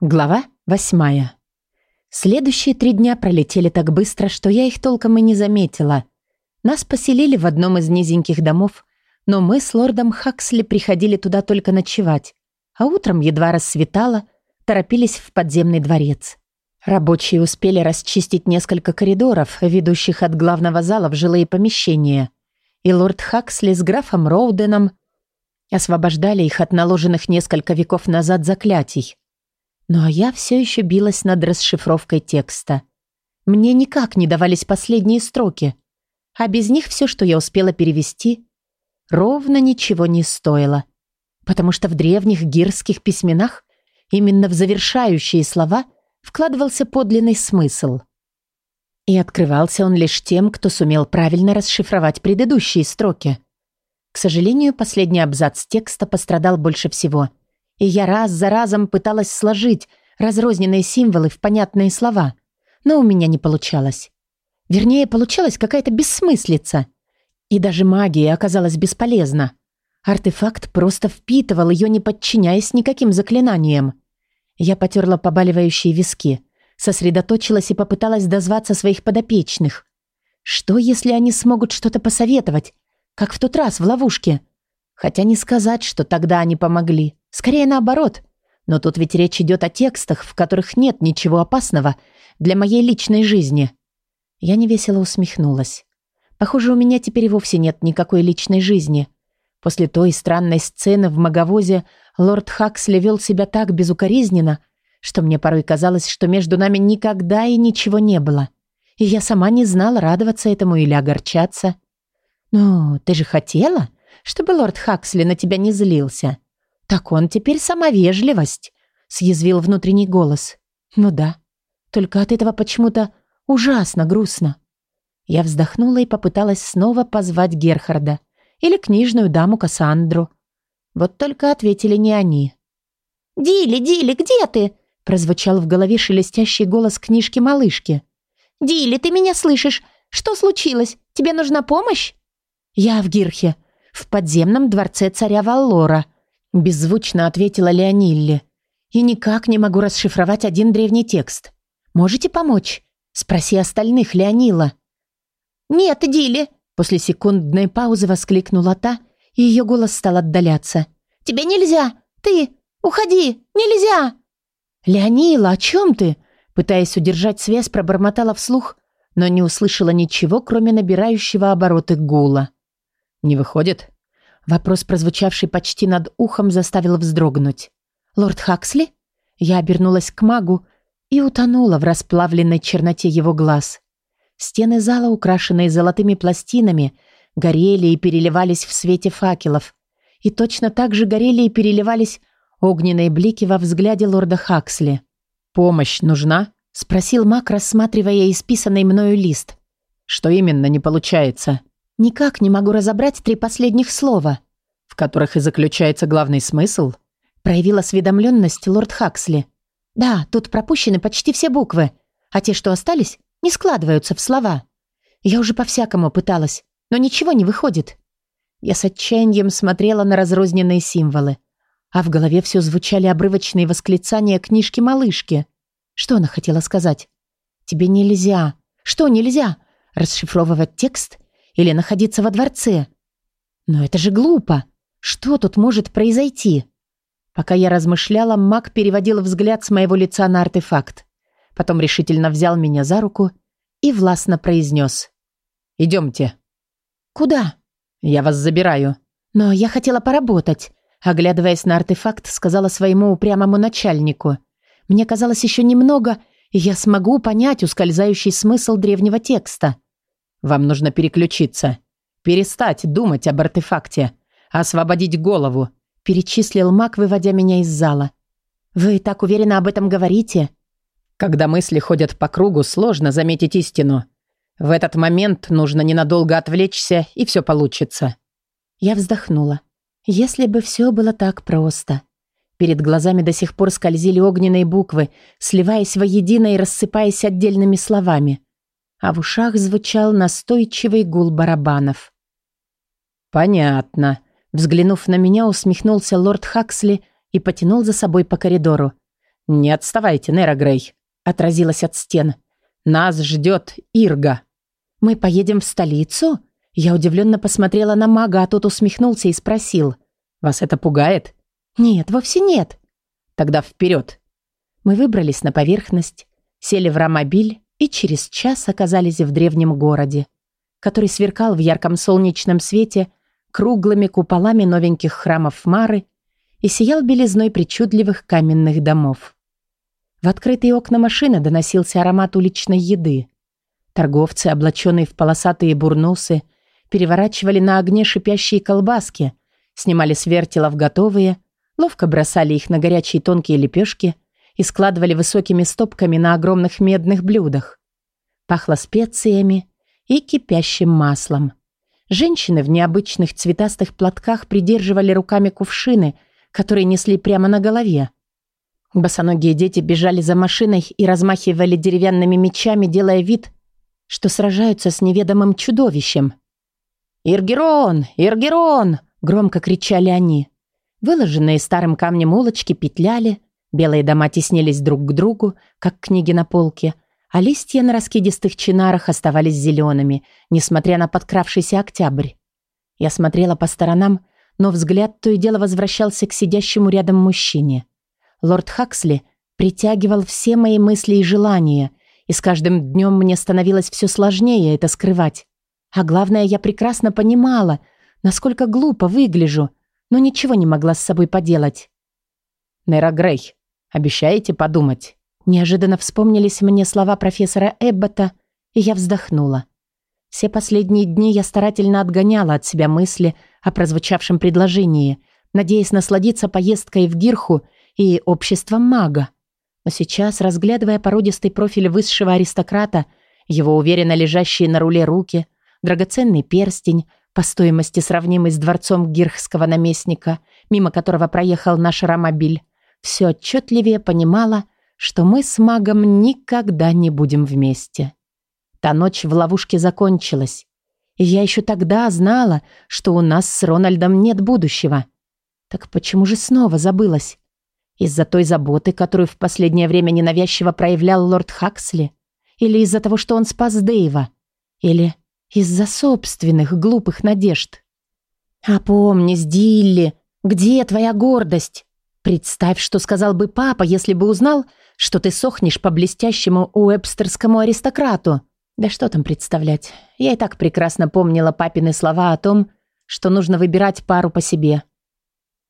Глава восьмая. Следующие три дня пролетели так быстро, что я их толком и не заметила. Нас поселили в одном из низеньких домов, но мы с лордом Хаксли приходили туда только ночевать, а утром, едва рассветало, торопились в подземный дворец. Рабочие успели расчистить несколько коридоров, ведущих от главного зала в жилые помещения, и лорд Хаксли с графом Роуденом освобождали их от наложенных несколько веков назад заклятий. Ну а я все еще билась над расшифровкой текста. Мне никак не давались последние строки, а без них все, что я успела перевести, ровно ничего не стоило, потому что в древних гирских письменах именно в завершающие слова вкладывался подлинный смысл. И открывался он лишь тем, кто сумел правильно расшифровать предыдущие строки. К сожалению, последний абзац текста пострадал больше всего – и я раз за разом пыталась сложить разрозненные символы в понятные слова, но у меня не получалось. Вернее, получалась какая-то бессмыслица. И даже магия оказалась бесполезна. Артефакт просто впитывал ее, не подчиняясь никаким заклинаниям. Я потерла побаливающие виски, сосредоточилась и попыталась дозваться своих подопечных. Что, если они смогут что-то посоветовать, как в тот раз в ловушке? Хотя не сказать, что тогда они помогли. Скорее наоборот. Но тут ведь речь идет о текстах, в которых нет ничего опасного для моей личной жизни. Я невесело усмехнулась. Похоже, у меня теперь и вовсе нет никакой личной жизни. После той странной сцены в маговозе лорд Хаксли вел себя так безукоризненно, что мне порой казалось, что между нами никогда и ничего не было. И я сама не знала, радоваться этому или огорчаться. «Ну, ты же хотела, чтобы лорд Хаксли на тебя не злился?» «Так он теперь сама вежливость», — съязвил внутренний голос. «Ну да, только от этого почему-то ужасно грустно». Я вздохнула и попыталась снова позвать Герхарда или книжную даму Кассандру. Вот только ответили не они. «Дили, Дили, где ты?» — прозвучал в голове шелестящий голос книжки-малышки. «Дили, ты меня слышишь? Что случилось? Тебе нужна помощь?» «Я в Гирхе, в подземном дворце царя Валлора», Беззвучно ответила Леонилли. «И никак не могу расшифровать один древний текст. Можете помочь?» Спроси остальных, Леонила. «Нет, Дили!» После секундной паузы воскликнула та, и ее голос стал отдаляться. «Тебе нельзя! Ты! Уходи! Нельзя!» «Леонила, о чем ты?» Пытаясь удержать связь, пробормотала вслух, но не услышала ничего, кроме набирающего обороты гула. «Не выходит?» Вопрос, прозвучавший почти над ухом, заставил вздрогнуть. «Лорд Хаксли?» Я обернулась к магу и утонула в расплавленной черноте его глаз. Стены зала, украшенные золотыми пластинами, горели и переливались в свете факелов. И точно так же горели и переливались огненные блики во взгляде лорда Хаксли. «Помощь нужна?» — спросил маг, рассматривая исписанный мною лист. «Что именно не получается?» Никак не могу разобрать три последних слова. В которых и заключается главный смысл? Проявил осведомленность лорд Хаксли. Да, тут пропущены почти все буквы, а те, что остались, не складываются в слова. Я уже по-всякому пыталась, но ничего не выходит. Я с отчаянием смотрела на разрозненные символы, а в голове все звучали обрывочные восклицания книжки-малышки. Что она хотела сказать? «Тебе нельзя». «Что нельзя?» Расшифровывать текст или находиться во дворце. Но это же глупо. Что тут может произойти? Пока я размышляла, маг переводил взгляд с моего лица на артефакт. Потом решительно взял меня за руку и властно произнес. «Идемте». «Куда?» «Я вас забираю». «Но я хотела поработать», оглядываясь на артефакт, сказала своему упрямому начальнику. «Мне казалось еще немного, и я смогу понять ускользающий смысл древнего текста». Вам нужно переключиться. Перестать думать об артефакте. Освободить голову», – перечислил маг, выводя меня из зала. «Вы так уверенно об этом говорите?» «Когда мысли ходят по кругу, сложно заметить истину. В этот момент нужно ненадолго отвлечься, и все получится». Я вздохнула. Если бы все было так просто. Перед глазами до сих пор скользили огненные буквы, сливаясь воедино и рассыпаясь отдельными словами а в ушах звучал настойчивый гул барабанов. «Понятно», — взглянув на меня, усмехнулся лорд Хаксли и потянул за собой по коридору. «Не отставайте, Нера Грей», — отразилась от стен. «Нас ждет Ирга». «Мы поедем в столицу?» Я удивленно посмотрела на мага, а тот усмехнулся и спросил. «Вас это пугает?» «Нет, вовсе нет». «Тогда вперед!» Мы выбрались на поверхность, сели в ромобиль и через час оказались в древнем городе, который сверкал в ярком солнечном свете круглыми куполами новеньких храмов Мары и сиял белизной причудливых каменных домов. В открытые окна машины доносился аромат уличной еды. Торговцы, облаченные в полосатые бурнусы, переворачивали на огне шипящие колбаски, снимали с вертелов готовые, ловко бросали их на горячие тонкие лепешки и складывали высокими стопками на огромных медных блюдах. Пахло специями и кипящим маслом. Женщины в необычных цветастых платках придерживали руками кувшины, которые несли прямо на голове. Босоногие дети бежали за машиной и размахивали деревянными мечами, делая вид, что сражаются с неведомым чудовищем. «Иргерон! Иргерон!» — громко кричали они. Выложенные старым камнем улочки петляли, белые дома теснились друг к другу, как книги на полке, а листья на раскидистых чинарах оставались зелеными, несмотря на подкравшийся октябрь. Я смотрела по сторонам, но взгляд то и дело возвращался к сидящему рядом мужчине. Лорд Хаксли притягивал все мои мысли и желания, и с каждым днем мне становилось все сложнее это скрывать. А главное, я прекрасно понимала, насколько глупо выгляжу, но ничего не могла с собой поделать. «Нера Грей, обещаете подумать?» Неожиданно вспомнились мне слова профессора Эббота, и я вздохнула. Все последние дни я старательно отгоняла от себя мысли о прозвучавшем предложении, надеясь насладиться поездкой в Гирху и обществом мага. Но сейчас, разглядывая породистый профиль высшего аристократа, его уверенно лежащие на руле руки, драгоценный перстень, по стоимости сравнимый с дворцом гирхского наместника, мимо которого проехал наш ромобиль, все отчетливее понимала, что мы с магом никогда не будем вместе. Та ночь в ловушке закончилась, и я еще тогда знала, что у нас с Рональдом нет будущего. Так почему же снова забылась? Из-за той заботы, которую в последнее время ненавязчиво проявлял лорд Хаксли? Или из-за того, что он спас Дэйва? Или из-за собственных глупых надежд? «Опомнись, Дилли, где твоя гордость? Представь, что сказал бы папа, если бы узнал, что ты сохнешь по блестящему уэбстерскому аристократу. Да что там представлять? Я и так прекрасно помнила папины слова о том, что нужно выбирать пару по себе.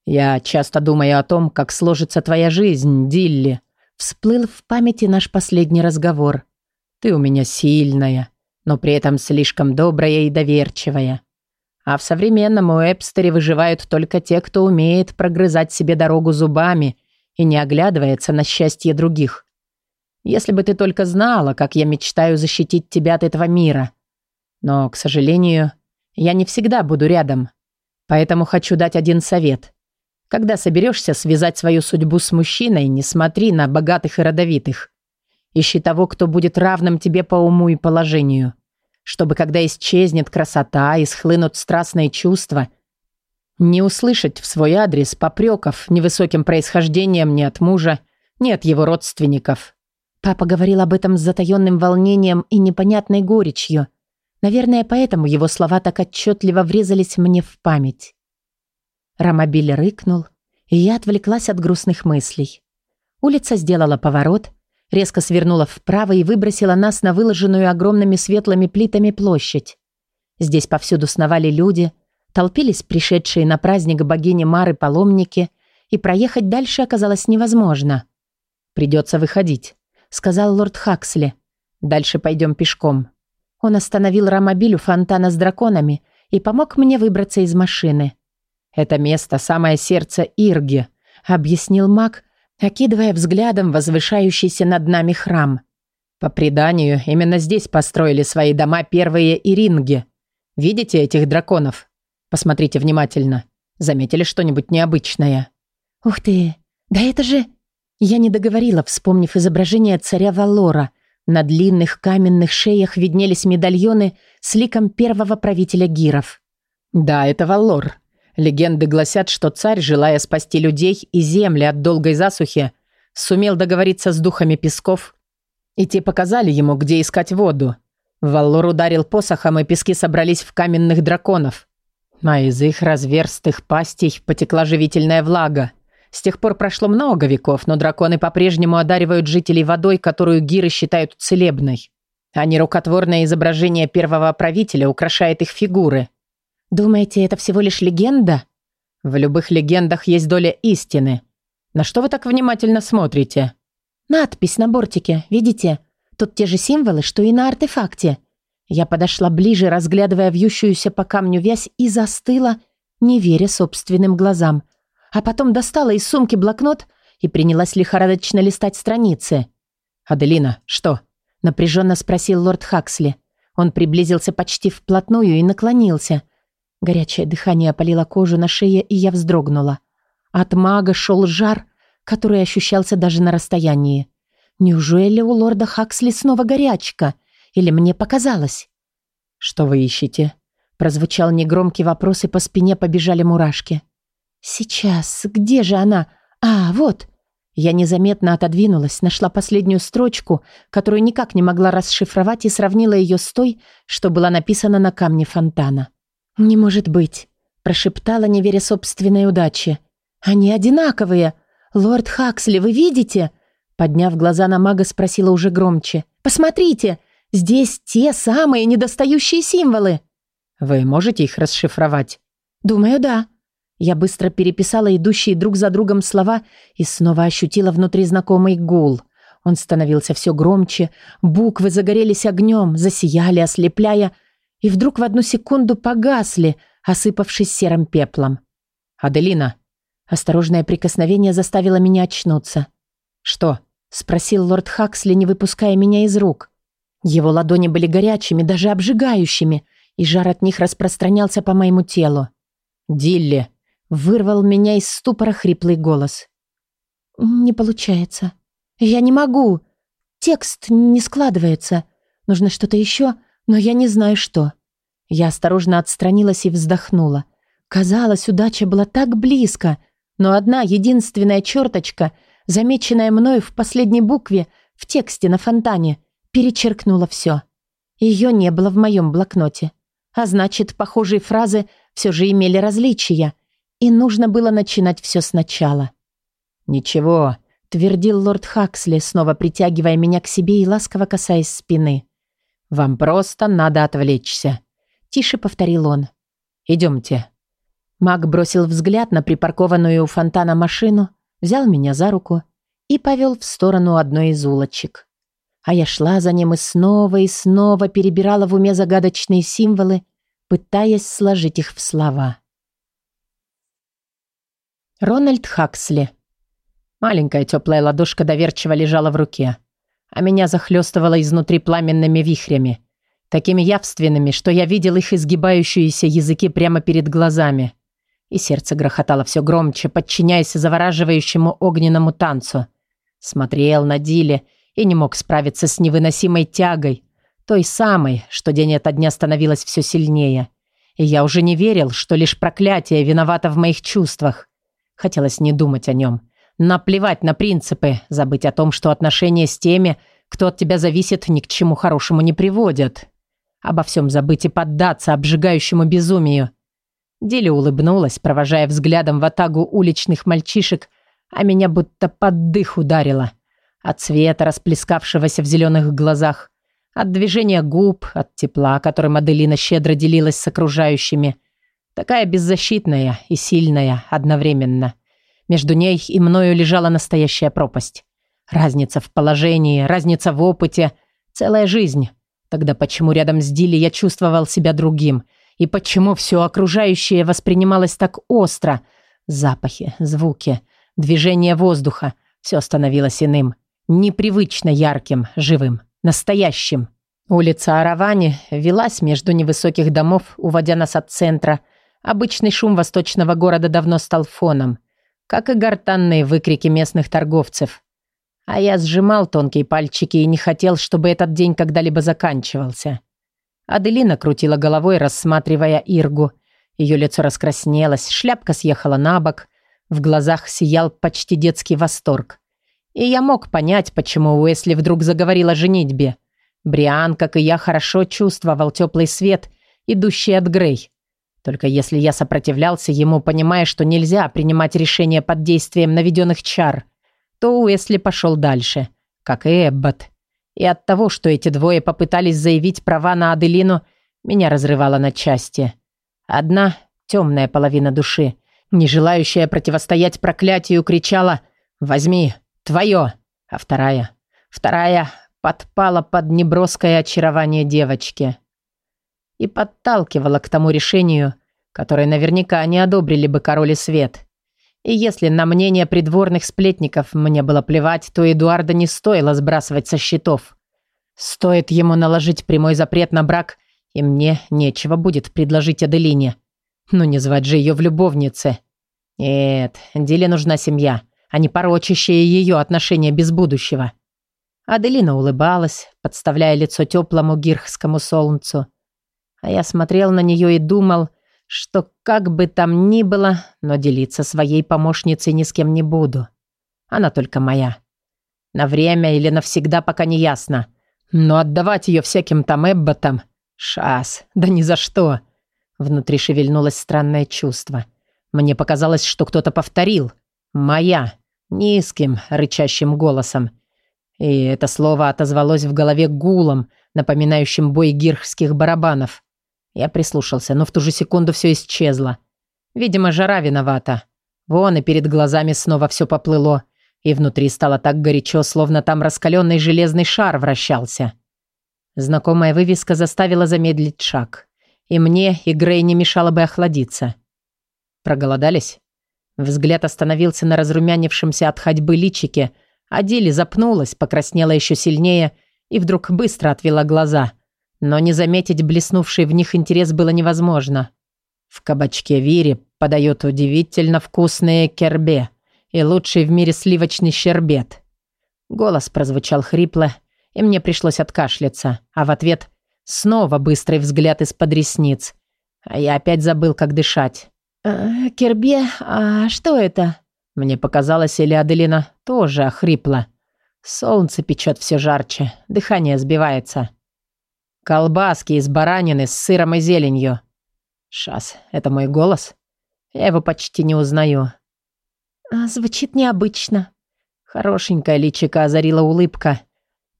«Я часто думаю о том, как сложится твоя жизнь, Дилли», всплыл в памяти наш последний разговор. «Ты у меня сильная, но при этом слишком добрая и доверчивая. А в современном Уэбстере выживают только те, кто умеет прогрызать себе дорогу зубами и не оглядывается на счастье других. Если бы ты только знала, как я мечтаю защитить тебя от этого мира. Но, к сожалению, я не всегда буду рядом. Поэтому хочу дать один совет. Когда соберешься связать свою судьбу с мужчиной, не смотри на богатых и родовитых. Ищи того, кто будет равным тебе по уму и положению. Чтобы, когда исчезнет красота и схлынут страстные чувства, не услышать в свой адрес попреков невысоким происхождением ни от мужа, ни от его родственников. Папа говорил об этом с затаённым волнением и непонятной горечью. Наверное, поэтому его слова так отчетливо врезались мне в память. Ромобиль рыкнул, и я отвлеклась от грустных мыслей. Улица сделала поворот, резко свернула вправо и выбросила нас на выложенную огромными светлыми плитами площадь. Здесь повсюду сновали люди, толпились пришедшие на праздник богини Мары паломники, и проехать дальше оказалось невозможно. «Придется выходить», — сказал лорд Хаксли. «Дальше пойдем пешком». Он остановил ромобиль у фонтана с драконами и помог мне выбраться из машины. «Это место – самое сердце Ирги», – объяснил маг, окидывая взглядом возвышающийся над нами храм. По преданию, именно здесь построили свои дома первые иринги. Видите этих драконов? Посмотрите внимательно. Заметили что-нибудь необычное? Ух ты! Да это же... Я не договорила, вспомнив изображение царя Валора. На длинных каменных шеях виднелись медальоны с ликом первого правителя гиров. Да, это Валор. Легенды гласят, что царь, желая спасти людей и земли от долгой засухи, Сумел договориться с духами песков, и те показали ему, где искать воду. Валлор ударил посохом, и пески собрались в каменных драконов. А из их разверстых пастей потекла живительная влага. С тех пор прошло много веков, но драконы по-прежнему одаривают жителей водой, которую гиры считают целебной. А нерукотворное изображение первого правителя украшает их фигуры. Думаете, это всего лишь легенда? В любых легендах есть доля истины. На что вы так внимательно смотрите? Надпись на бортике, видите? Тут те же символы, что и на артефакте. Я подошла ближе, разглядывая вьющуюся по камню вязь, и застыла, не веря собственным глазам. А потом достала из сумки блокнот и принялась лихорадочно листать страницы. «Аделина, что?» – напряженно спросил лорд Хаксли. Он приблизился почти вплотную и наклонился. Горячее дыхание опалило кожу на шее, и я вздрогнула. От мага шел жар, который ощущался даже на расстоянии. Неужели у лорда Хаксли снова горячка? Или мне показалось? «Что вы ищете?» Прозвучал негромкий вопрос, и по спине побежали мурашки. «Сейчас. Где же она? А, вот!» Я незаметно отодвинулась, нашла последнюю строчку, которую никак не могла расшифровать, и сравнила ее с той, что была написана на камне фонтана. «Не может быть», – прошептала, не веря собственной удаче. «Они одинаковые. Лорд Хаксли, вы видите?» Подняв глаза на мага, спросила уже громче. «Посмотрите, здесь те самые недостающие символы». «Вы можете их расшифровать?» «Думаю, да». Я быстро переписала идущие друг за другом слова и снова ощутила внутри знакомый гул. Он становился все громче, буквы загорелись огнем, засияли, ослепляя, и вдруг в одну секунду погасли, осыпавшись серым пеплом. «Аделина!» Осторожное прикосновение заставило меня очнуться. «Что?» — спросил лорд Хаксли, не выпуская меня из рук. Его ладони были горячими, даже обжигающими, и жар от них распространялся по моему телу. «Дилли!» — вырвал меня из ступора хриплый голос. «Не получается. Я не могу. Текст не складывается. Нужно что-то еще, но я не знаю что. Я осторожно отстранилась и вздохнула. Казалось, удача была так близко, но одна единственная черточка, замеченная мною в последней букве в тексте на фонтане, перечеркнула все. Ее не было в моем блокноте. А значит, похожие фразы все же имели различия, и нужно было начинать все сначала. «Ничего», — твердил лорд Хаксли, снова притягивая меня к себе и ласково касаясь спины. «Вам просто надо отвлечься», — тише повторил он. «Идемте». Маг бросил взгляд на припаркованную у фонтана машину, взял меня за руку и повел в сторону одной из улочек. А я шла за ним и снова и снова перебирала в уме загадочные символы, пытаясь сложить их в слова. Рональд Хаксли. Маленькая теплая ладошка доверчиво лежала в руке а меня захлестывало изнутри пламенными вихрями, такими явственными, что я видел их изгибающиеся языки прямо перед глазами. И сердце грохотало все громче, подчиняясь завораживающему огненному танцу. Смотрел на Диле и не мог справиться с невыносимой тягой, той самой, что день ото дня становилась все сильнее. И я уже не верил, что лишь проклятие виновато в моих чувствах. Хотелось не думать о нем, Наплевать на принципы, забыть о том, что отношения с теми, кто от тебя зависит, ни к чему хорошему не приводят. Обо всем забыть и поддаться обжигающему безумию. Диля улыбнулась, провожая взглядом в атагу уличных мальчишек, а меня будто под дых ударило. От света, расплескавшегося в зеленых глазах, от движения губ, от тепла, которым Аделина щедро делилась с окружающими. Такая беззащитная и сильная одновременно. Между ней и мною лежала настоящая пропасть. Разница в положении, разница в опыте, целая жизнь. Тогда почему рядом с Дилли я чувствовал себя другим? И почему все окружающее воспринималось так остро? Запахи, звуки, движение воздуха – все становилось иным. Непривычно ярким, живым, настоящим. Улица Аравани велась между невысоких домов, уводя нас от центра. Обычный шум восточного города давно стал фоном как и гортанные выкрики местных торговцев. А я сжимал тонкие пальчики и не хотел, чтобы этот день когда-либо заканчивался. Аделина крутила головой, рассматривая Иргу. Ее лицо раскраснелось, шляпка съехала на бок, в глазах сиял почти детский восторг. И я мог понять, почему Уэсли вдруг заговорил о женитьбе. Бриан, как и я, хорошо чувствовал теплый свет, идущий от Грей. Только если я сопротивлялся ему, понимая, что нельзя принимать решения под действием наведенных чар, то Уэсли пошел дальше, как и Эббот. И от того, что эти двое попытались заявить права на Аделину, меня разрывало на части. Одна темная половина души, не желающая противостоять проклятию, кричала «Возьми, твое!» А вторая, вторая подпала под неброское очарование девочки и подталкивала к тому решению, которое наверняка не одобрили бы король и свет. И если на мнение придворных сплетников мне было плевать, то Эдуарда не стоило сбрасывать со счетов. Стоит ему наложить прямой запрет на брак, и мне нечего будет предложить Аделине. Ну не звать же ее в любовнице. Нет, Диле нужна семья, а не порочащее ее отношения без будущего. Аделина улыбалась, подставляя лицо теплому гирхскому солнцу. А я смотрел на нее и думал, что как бы там ни было, но делиться своей помощницей ни с кем не буду. Она только моя. На время или навсегда пока не ясно. Но отдавать ее всяким там Эбботам... Шас, да ни за что. Внутри шевельнулось странное чувство. Мне показалось, что кто-то повторил. «Моя». Низким, рычащим голосом. И это слово отозвалось в голове гулом, напоминающим бой гирхских барабанов. Я прислушался, но в ту же секунду все исчезло. Видимо, жара виновата. Вон и перед глазами снова все поплыло, и внутри стало так горячо, словно там раскаленный железный шар вращался. Знакомая вывеска заставила замедлить шаг. И мне, и Грей не мешало бы охладиться. Проголодались? Взгляд остановился на разрумянившемся от ходьбы личике, а Дили запнулась, покраснела еще сильнее и вдруг быстро отвела глаза – но не заметить блеснувший в них интерес было невозможно. В кабачке Вири подает удивительно вкусные кербе и лучший в мире сливочный щербет. Голос прозвучал хрипло, и мне пришлось откашляться, а в ответ снова быстрый взгляд из-под ресниц. А я опять забыл, как дышать. «Э, «Кербе? А что это?» Мне показалось, или Аделина тоже охрипла. Солнце печет все жарче, дыхание сбивается. Колбаски из баранины с сыром и зеленью. Шас, это мой голос? Я его почти не узнаю. А, звучит необычно. Хорошенькая личика озарила улыбка.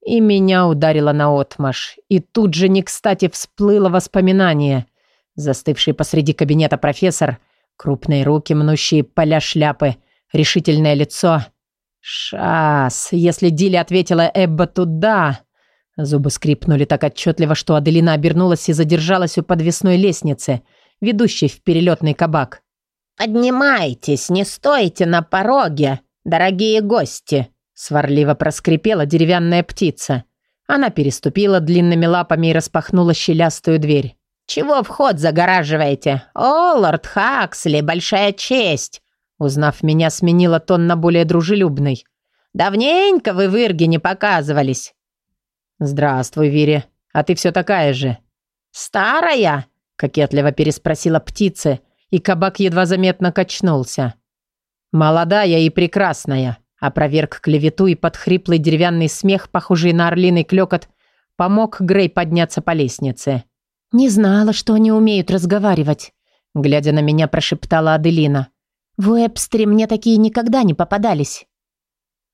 И меня ударила наотмашь. И тут же не кстати всплыло воспоминание. Застывший посреди кабинета профессор, крупные руки, мнущие поля шляпы, решительное лицо. Шас, если Дили ответила Эбба туда... Зубы скрипнули так отчетливо, что Аделина обернулась и задержалась у подвесной лестницы, ведущей в перелетный кабак. «Поднимайтесь, не стойте на пороге, дорогие гости!» Сварливо проскрипела деревянная птица. Она переступила длинными лапами и распахнула щелястую дверь. «Чего вход загораживаете? О, лорд Хаксли, большая честь!» Узнав меня, сменила тон на более дружелюбный. «Давненько вы в Ирге не показывались. «Здравствуй, Вири. А ты все такая же». «Старая?» – кокетливо переспросила птица, и кабак едва заметно качнулся. «Молодая и прекрасная», – опроверг клевету и под хриплый деревянный смех, похожий на орлиный клёкот, помог Грей подняться по лестнице. «Не знала, что они умеют разговаривать», – глядя на меня, прошептала Аделина. «В Уэбстере мне такие никогда не попадались».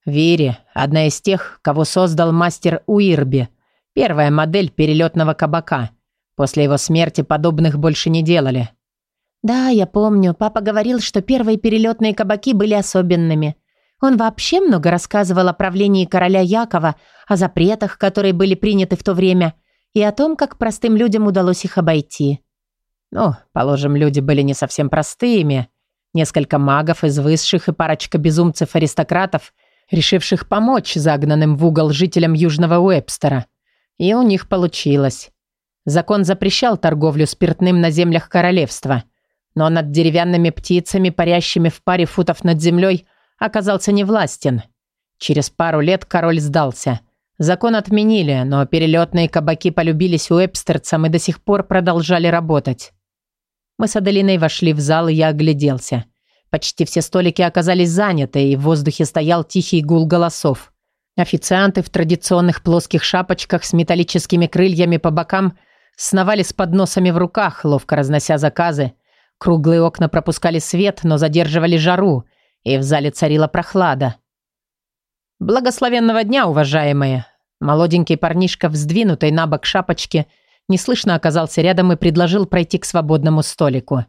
Вири – одна из тех, кого создал мастер Уирби, первая модель перелетного кабака. После его смерти подобных больше не делали. «Да, я помню. Папа говорил, что первые перелетные кабаки были особенными. Он вообще много рассказывал о правлении короля Якова, о запретах, которые были приняты в то время, и о том, как простым людям удалось их обойти». «Ну, положим, люди были не совсем простыми. Несколько магов из высших и парочка безумцев-аристократов – решивших помочь загнанным в угол жителям Южного Уэбстера. И у них получилось. Закон запрещал торговлю спиртным на землях королевства, но над деревянными птицами, парящими в паре футов над землей, оказался невластен. Через пару лет король сдался. Закон отменили, но перелетные кабаки полюбились уэбстерцам и до сих пор продолжали работать. Мы с Аделиной вошли в зал, и я огляделся. Почти все столики оказались заняты, и в воздухе стоял тихий гул голосов. Официанты в традиционных плоских шапочках с металлическими крыльями по бокам сновали с подносами в руках, ловко разнося заказы. Круглые окна пропускали свет, но задерживали жару, и в зале царила прохлада. «Благословенного дня, уважаемые!» Молоденький парнишка в сдвинутой на бок шапочке неслышно оказался рядом и предложил пройти к свободному столику.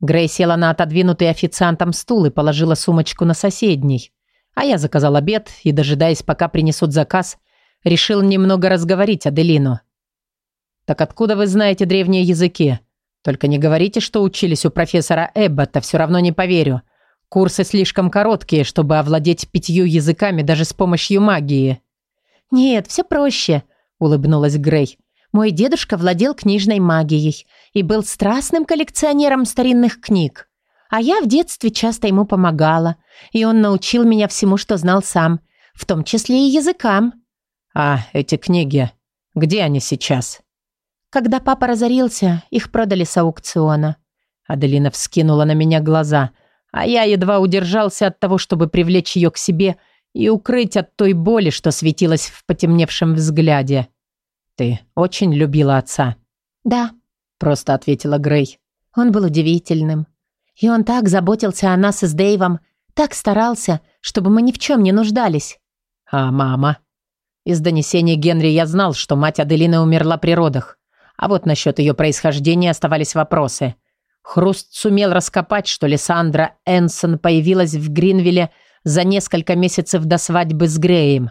Грей села на отодвинутый официантом стул и положила сумочку на соседний. А я заказал обед и, дожидаясь, пока принесут заказ, решил немного разговорить Аделину. «Так откуда вы знаете древние языки? Только не говорите, что учились у профессора Эббота, все равно не поверю. Курсы слишком короткие, чтобы овладеть пятью языками даже с помощью магии». «Нет, все проще», — улыбнулась Грей. «Мой дедушка владел книжной магией и был страстным коллекционером старинных книг. А я в детстве часто ему помогала, и он научил меня всему, что знал сам, в том числе и языкам». «А эти книги, где они сейчас?» Когда папа разорился, их продали с аукциона. Аделина вскинула на меня глаза, а я едва удержался от того, чтобы привлечь ее к себе и укрыть от той боли, что светилась в потемневшем взгляде. «Ты очень любила отца?» «Да», — просто ответила Грей. «Он был удивительным. И он так заботился о нас с Дэйвом, так старался, чтобы мы ни в чем не нуждались». «А мама?» Из донесений Генри я знал, что мать Аделины умерла при родах. А вот насчет ее происхождения оставались вопросы. Хруст сумел раскопать, что Лиссандра Энсон появилась в Гринвилле за несколько месяцев до свадьбы с Греем.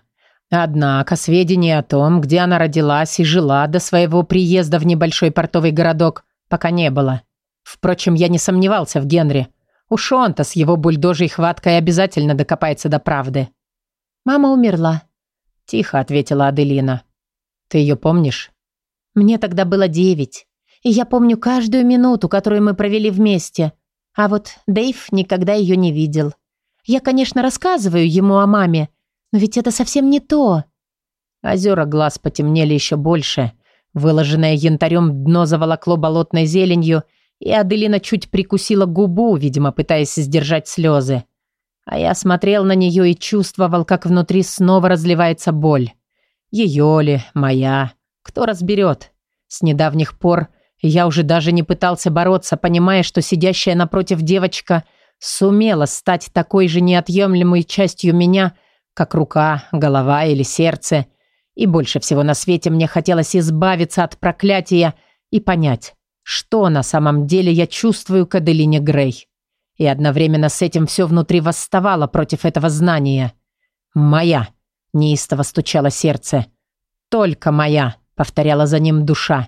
Однако сведения о том, где она родилась и жила до своего приезда в небольшой портовый городок, пока не было. Впрочем, я не сомневался в Генри. Уж он-то с его бульдожей хваткой обязательно докопается до правды. «Мама умерла», — тихо ответила Аделина. «Ты ее помнишь?» «Мне тогда было девять, и я помню каждую минуту, которую мы провели вместе. А вот Дэйв никогда ее не видел. Я, конечно, рассказываю ему о маме, но ведь это совсем не то». Озера глаз потемнели еще больше. Выложенное янтарем дно заволокло болотной зеленью — и Аделина чуть прикусила губу, видимо, пытаясь сдержать слезы. А я смотрел на нее и чувствовал, как внутри снова разливается боль. Ее ли, моя, кто разберет? С недавних пор я уже даже не пытался бороться, понимая, что сидящая напротив девочка сумела стать такой же неотъемлемой частью меня, как рука, голова или сердце. И больше всего на свете мне хотелось избавиться от проклятия и понять, что на самом деле я чувствую к Аделине Грей. И одновременно с этим все внутри восставало против этого знания. «Моя!» – неистово стучало сердце. «Только моя!» – повторяла за ним душа.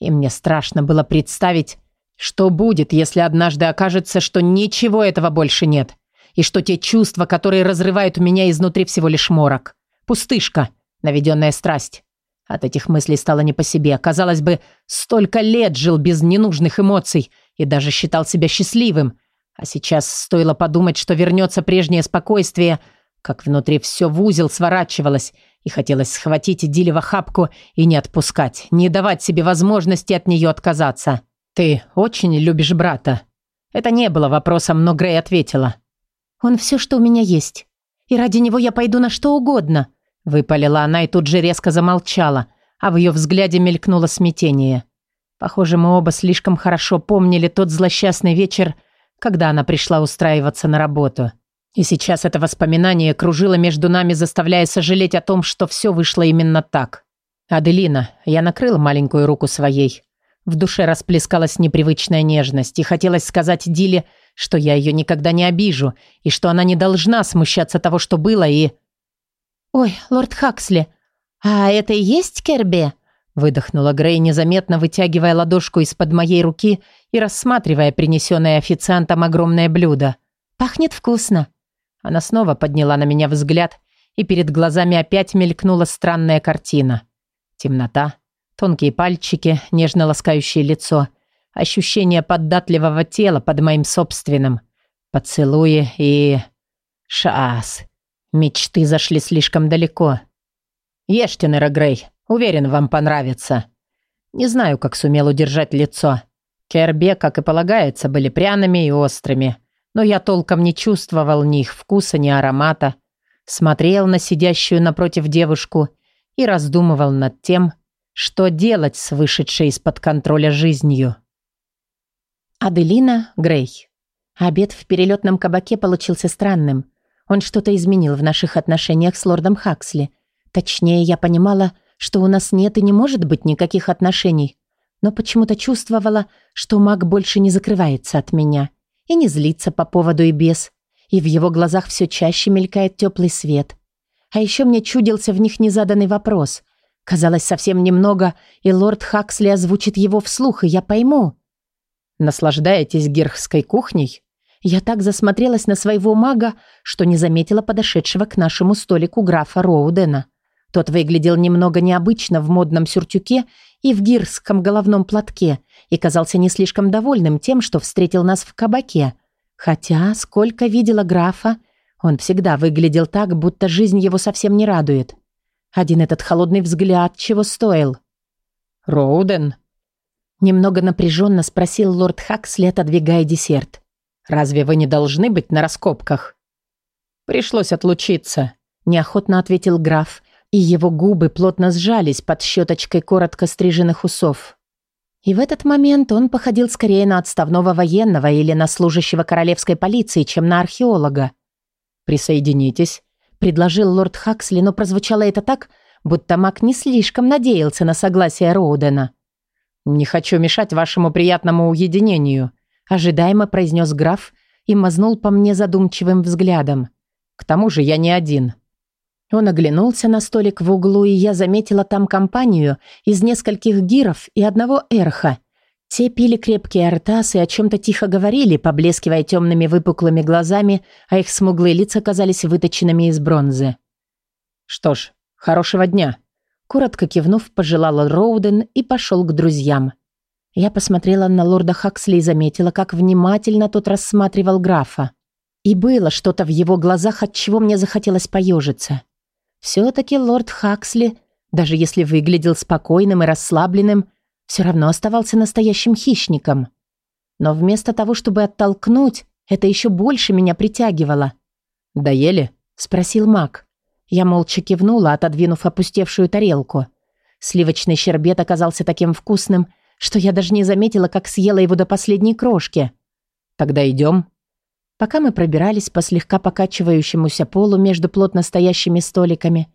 И мне страшно было представить, что будет, если однажды окажется, что ничего этого больше нет, и что те чувства, которые разрывают меня изнутри всего лишь морок. Пустышка, наведенная страсть. От этих мыслей стало не по себе. Казалось бы, столько лет жил без ненужных эмоций и даже считал себя счастливым. А сейчас стоило подумать, что вернется прежнее спокойствие, как внутри все в узел сворачивалось, и хотелось схватить Дили в охапку и не отпускать, не давать себе возможности от нее отказаться. «Ты очень любишь брата?» Это не было вопросом, но Грей ответила. «Он все, что у меня есть. И ради него я пойду на что угодно. Выпалила она и тут же резко замолчала, а в ее взгляде мелькнуло смятение. Похоже, мы оба слишком хорошо помнили тот злосчастный вечер, когда она пришла устраиваться на работу. И сейчас это воспоминание кружило между нами, заставляя сожалеть о том, что все вышло именно так. «Аделина, я накрыл маленькую руку своей. В душе расплескалась непривычная нежность, и хотелось сказать Диле, что я ее никогда не обижу, и что она не должна смущаться того, что было, и... «Ой, лорд Хаксли, а это и есть Керби?» Выдохнула Грей, незаметно вытягивая ладошку из-под моей руки и рассматривая принесенное официантом огромное блюдо. «Пахнет вкусно». Она снова подняла на меня взгляд, и перед глазами опять мелькнула странная картина. Темнота, тонкие пальчики, нежно ласкающее лицо, ощущение податливого тела под моим собственным, поцелуи и... Шаас. Мечты зашли слишком далеко. Ешьте, Нера Грей. Уверен, вам понравится. Не знаю, как сумел удержать лицо. Кербе, как и полагается, были пряными и острыми. но я толком не чувствовал ни их вкуса, ни аромата. Смотрел на сидящую напротив девушку и раздумывал над тем, что делать с вышедшей из-под контроля жизнью. Аделина Грей. Обед в перелетном кабаке получился странным. Он что-то изменил в наших отношениях с лордом Хаксли. Точнее, я понимала, что у нас нет и не может быть никаких отношений, но почему-то чувствовала, что маг больше не закрывается от меня и не злится по поводу и без, и в его глазах все чаще мелькает теплый свет. А еще мне чудился в них незаданный вопрос. Казалось, совсем немного, и лорд Хаксли озвучит его вслух, и я пойму. «Наслаждаетесь герхской кухней?» Я так засмотрелась на своего мага, что не заметила подошедшего к нашему столику графа Роудена. Тот выглядел немного необычно в модном сюртюке и в гирском головном платке и казался не слишком довольным тем, что встретил нас в кабаке. Хотя, сколько видела графа, он всегда выглядел так, будто жизнь его совсем не радует. Один этот холодный взгляд чего стоил. «Роуден?» Немного напряженно спросил лорд Хаксли, отодвигая десерт. «Разве вы не должны быть на раскопках?» «Пришлось отлучиться», – неохотно ответил граф, и его губы плотно сжались под щеточкой коротко стриженных усов. И в этот момент он походил скорее на отставного военного или на служащего королевской полиции, чем на археолога. «Присоединитесь», — предложил лорд Хаксли, но прозвучало это так, будто маг не слишком надеялся на согласие Роудена. «Не хочу мешать вашему приятному уединению», — ожидаемо произнес граф и мазнул по мне задумчивым взглядом. «К тому же я не один». Он оглянулся на столик в углу, и я заметила там компанию из нескольких гиров и одного эрха. Те пили крепкие артасы и о чем-то тихо говорили, поблескивая темными выпуклыми глазами, а их смуглые лица казались выточенными из бронзы. «Что ж, хорошего дня!» Коротко кивнув, пожелала Роуден и пошел к друзьям. Я посмотрела на лорда Хаксли и заметила, как внимательно тот рассматривал графа. И было что-то в его глазах, от чего мне захотелось поежиться. Все-таки лорд Хаксли, даже если выглядел спокойным и расслабленным, все равно оставался настоящим хищником. Но вместо того, чтобы оттолкнуть, это еще больше меня притягивало. «Доели?» – спросил маг. Я молча кивнула, отодвинув опустевшую тарелку. Сливочный щербет оказался таким вкусным, что я даже не заметила, как съела его до последней крошки. «Тогда идем?» Пока мы пробирались по слегка покачивающемуся полу между плотно стоящими столиками,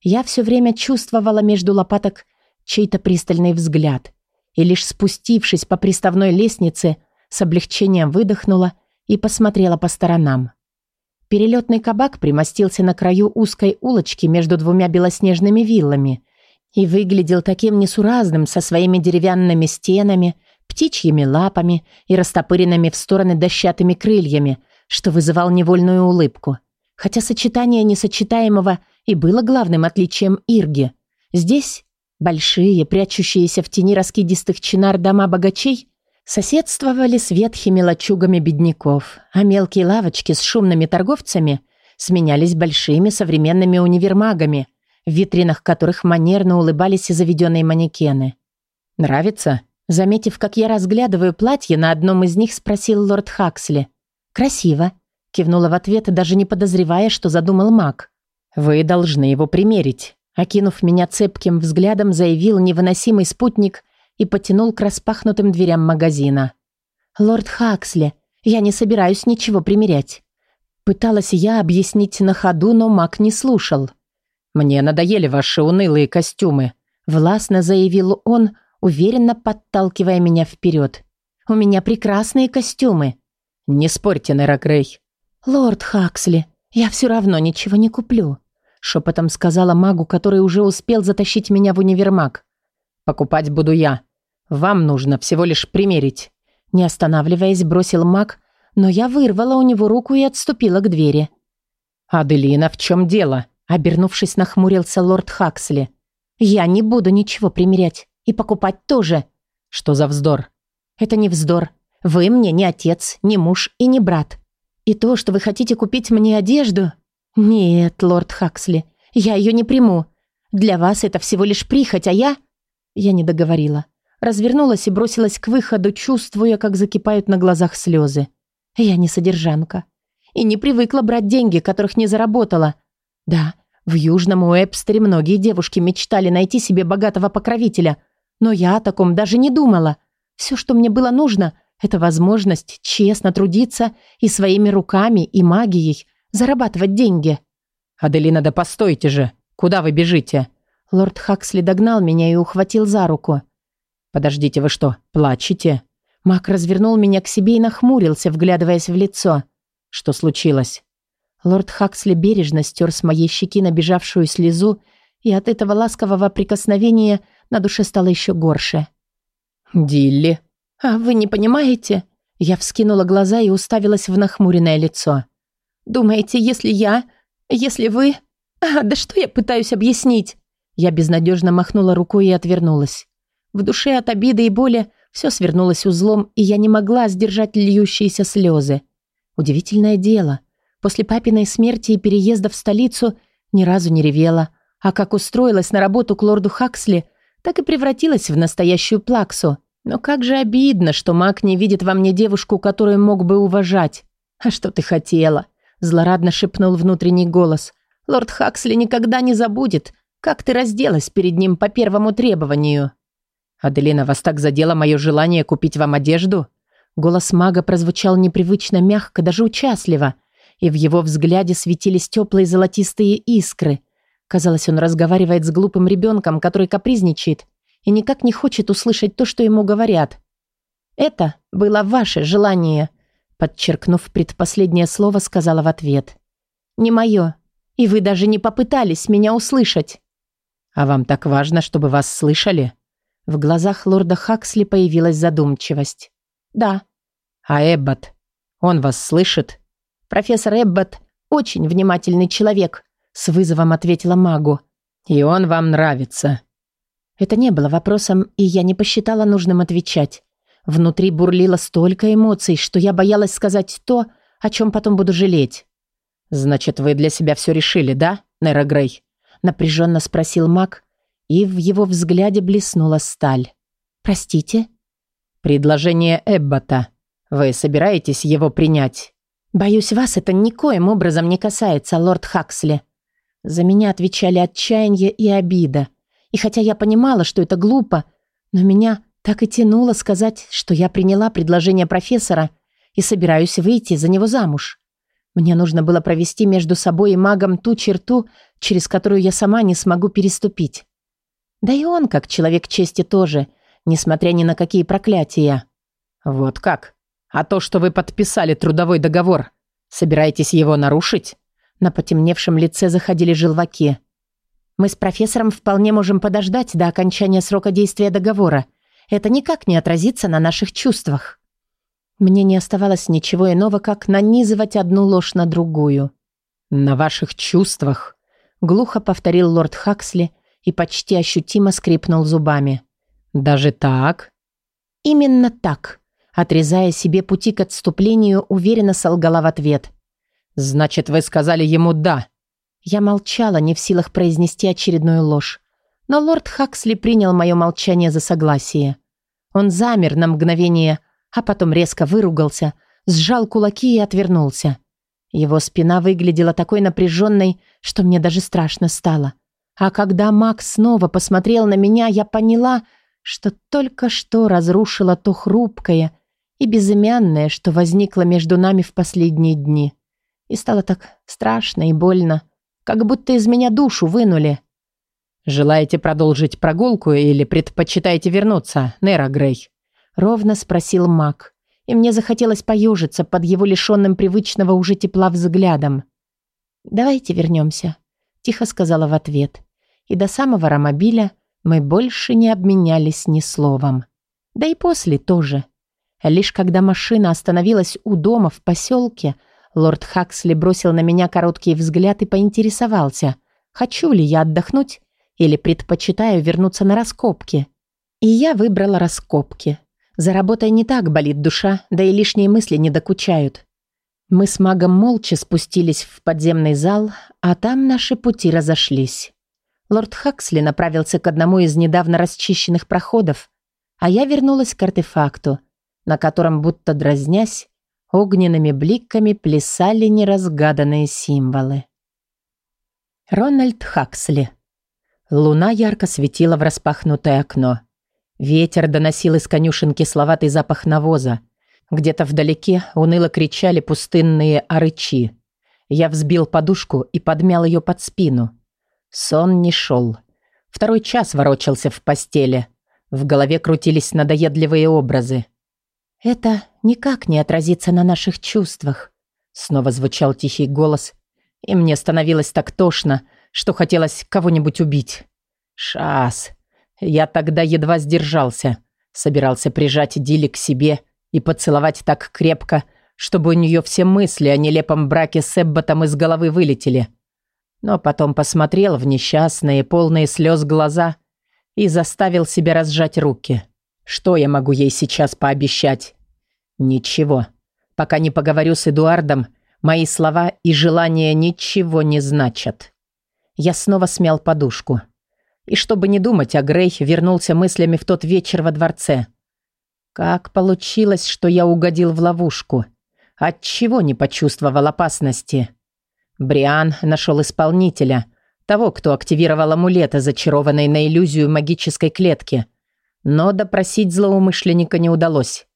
я все время чувствовала между лопаток чей-то пристальный взгляд. И лишь спустившись по приставной лестнице, с облегчением выдохнула и посмотрела по сторонам. Перелетный кабак примостился на краю узкой улочки между двумя белоснежными виллами и выглядел таким несуразным со своими деревянными стенами, птичьими лапами и растопыренными в стороны дощатыми крыльями – что вызывал невольную улыбку. Хотя сочетание несочетаемого и было главным отличием Ирги. Здесь большие, прячущиеся в тени раскидистых чинар дома богачей соседствовали с ветхими лачугами бедняков, а мелкие лавочки с шумными торговцами сменялись большими современными универмагами, в витринах которых манерно улыбались и заведенные манекены. «Нравится?» Заметив, как я разглядываю платье, на одном из них спросил лорд Хаксли – «Красиво», — кивнула в ответ, даже не подозревая, что задумал маг. «Вы должны его примерить», — окинув меня цепким взглядом, заявил невыносимый спутник и потянул к распахнутым дверям магазина. «Лорд Хаксли, я не собираюсь ничего примерять». Пыталась я объяснить на ходу, но маг не слушал. «Мне надоели ваши унылые костюмы», — властно заявил он, уверенно подталкивая меня вперед. «У меня прекрасные костюмы», «Не спорьте, Нера Грей». «Лорд Хаксли, я все равно ничего не куплю», шепотом сказала магу, который уже успел затащить меня в универмаг. «Покупать буду я. Вам нужно всего лишь примерить». Не останавливаясь, бросил маг, но я вырвала у него руку и отступила к двери. «Аделина, в чем дело?» Обернувшись, нахмурился лорд Хаксли. «Я не буду ничего примерять. И покупать тоже». «Что за вздор?» «Это не вздор. Вы мне не отец, не муж и не брат. И то, что вы хотите купить мне одежду... Нет, лорд Хаксли, я ее не приму. Для вас это всего лишь прихоть, а я... Я не договорила. Развернулась и бросилась к выходу, чувствуя, как закипают на глазах слезы. Я не содержанка. И не привыкла брать деньги, которых не заработала. Да, в Южном Уэбстере многие девушки мечтали найти себе богатого покровителя, но я о таком даже не думала. Все, что мне было нужно, это возможность честно трудиться и своими руками и магией зарабатывать деньги. «Аделина, да постойте же! Куда вы бежите?» Лорд Хаксли догнал меня и ухватил за руку. «Подождите, вы что, плачете?» Мак развернул меня к себе и нахмурился, вглядываясь в лицо. «Что случилось?» Лорд Хаксли бережно стер с моей щеки набежавшую слезу, и от этого ласкового прикосновения на душе стало еще горше. «Дилли!» «А вы не понимаете?» Я вскинула глаза и уставилась в нахмуренное лицо. «Думаете, если я... Если вы... А, да что я пытаюсь объяснить?» Я безнадежно махнула рукой и отвернулась. В душе от обиды и боли все свернулось узлом, и я не могла сдержать льющиеся слезы. Удивительное дело. После папиной смерти и переезда в столицу ни разу не ревела, а как устроилась на работу к лорду Хаксли, так и превратилась в настоящую плаксу. Но как же обидно, что маг не видит во мне девушку, которую мог бы уважать. «А что ты хотела?» – злорадно шепнул внутренний голос. «Лорд Хаксли никогда не забудет, как ты разделась перед ним по первому требованию». «Аделина, вас так задело мое желание купить вам одежду?» Голос мага прозвучал непривычно мягко, даже участливо, и в его взгляде светились теплые золотистые искры. Казалось, он разговаривает с глупым ребенком, который капризничает и никак не хочет услышать то, что ему говорят. «Это было ваше желание», подчеркнув предпоследнее слово, сказала в ответ. «Не мое, и вы даже не попытались меня услышать». «А вам так важно, чтобы вас слышали?» В глазах лорда Хаксли появилась задумчивость. «Да». «А Эббот? Он вас слышит?» «Профессор Эббот очень внимательный человек», с вызовом ответила магу. «И он вам нравится?» Это не было вопросом, и я не посчитала нужным отвечать. Внутри бурлило столько эмоций, что я боялась сказать то, о чем потом буду жалеть. «Значит, вы для себя все решили, да, Нера Грей?» напряженно спросил маг, и в его взгляде блеснула сталь. «Простите?» «Предложение Эббота. Вы собираетесь его принять?» «Боюсь, вас это никоим образом не касается, лорд Хаксли». За меня отвечали отчаяние и обида. И хотя я понимала, что это глупо, но меня так и тянуло сказать, что я приняла предложение профессора и собираюсь выйти за него замуж. Мне нужно было провести между собой и магом ту черту, через которую я сама не смогу переступить. Да и он, как человек чести, тоже, несмотря ни на какие проклятия. «Вот как? А то, что вы подписали трудовой договор, собираетесь его нарушить?» На потемневшем лице заходили желваки. «Мы с профессором вполне можем подождать до окончания срока действия договора. Это никак не отразится на наших чувствах». Мне не оставалось ничего иного, как нанизывать одну ложь на другую. «На ваших чувствах», — глухо повторил лорд Хаксли, и почти ощутимо скрипнул зубами. «Даже так?» «Именно так», отрезая себе пути к отступлению, уверенно солгала в ответ. «Значит, вы сказали ему «да». Я молчала, не в силах произнести очередную ложь. Но лорд Хаксли принял мое молчание за согласие. Он замер на мгновение, а потом резко выругался, сжал кулаки и отвернулся. Его спина выглядела такой напряженной, что мне даже страшно стало. А когда Макс снова посмотрел на меня, я поняла, что только что разрушила то хрупкое и безымянное, что возникло между нами в последние дни. И стало так страшно и больно, как будто из меня душу вынули. «Желаете продолжить прогулку или предпочитаете вернуться, Нера Грей?» Ровно спросил Мак, и мне захотелось поежиться под его лишенным привычного уже тепла взглядом. «Давайте вернемся», — тихо сказала в ответ и до самого Ромобиля мы больше не обменялись ни словом. Да и после тоже. Лишь когда машина остановилась у дома в поселке, лорд Хаксли бросил на меня короткий взгляд и поинтересовался, хочу ли я отдохнуть или предпочитаю вернуться на раскопки. И я выбрала раскопки. За работой не так болит душа, да и лишние мысли не докучают. Мы с магом молча спустились в подземный зал, а там наши пути разошлись. Лорд Хаксли направился к одному из недавно расчищенных проходов, а я вернулась к артефакту, на котором, будто дразнясь, огненными бликами плясали неразгаданные символы. Рональд Хаксли. Луна ярко светила в распахнутое окно. Ветер доносил из конюшен кисловатый запах навоза. Где-то вдалеке уныло кричали пустынные орычи. Я взбил подушку и подмял ее под спину. Сон не шел. Второй час ворочался в постели. В голове крутились надоедливые образы. «Это никак не отразится на наших чувствах», — снова звучал тихий голос, и мне становилось так тошно, что хотелось кого-нибудь убить. «Шас!» Я тогда едва сдержался. Собирался прижать Дили к себе и поцеловать так крепко, чтобы у нее все мысли о нелепом браке с Эбботом из головы вылетели. Но потом посмотрел в несчастные, полные слез глаза и заставил себя разжать руки. Что я могу ей сейчас пообещать? Ничего. Пока не поговорю с Эдуардом, мои слова и желания ничего не значат. Я снова смял подушку. И чтобы не думать о Грей, вернулся мыслями в тот вечер во дворце. Как получилось, что я угодил в ловушку? Отчего не почувствовал опасности? Бриан нашел исполнителя, того, кто активировал амулет, зачарованный на иллюзию магической клетки. Но допросить злоумышленника не удалось.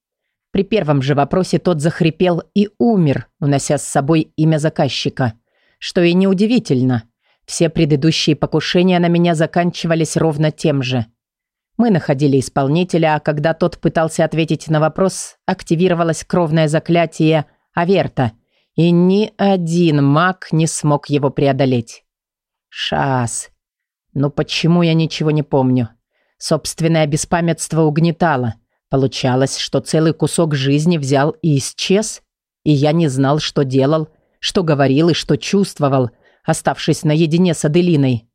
При первом же вопросе тот захрипел и умер, унося с собой имя заказчика. Что и неудивительно. Все предыдущие покушения на меня заканчивались ровно тем же. Мы находили исполнителя, а когда тот пытался ответить на вопрос, активировалось кровное заклятие Аверта, и ни один маг не смог его преодолеть. Шас. Ну почему я ничего не помню? Собственное беспамятство угнетало. Получалось, что целый кусок жизни взял и исчез, и я не знал, что делал, что говорил и что чувствовал, оставшись наедине с Аделиной.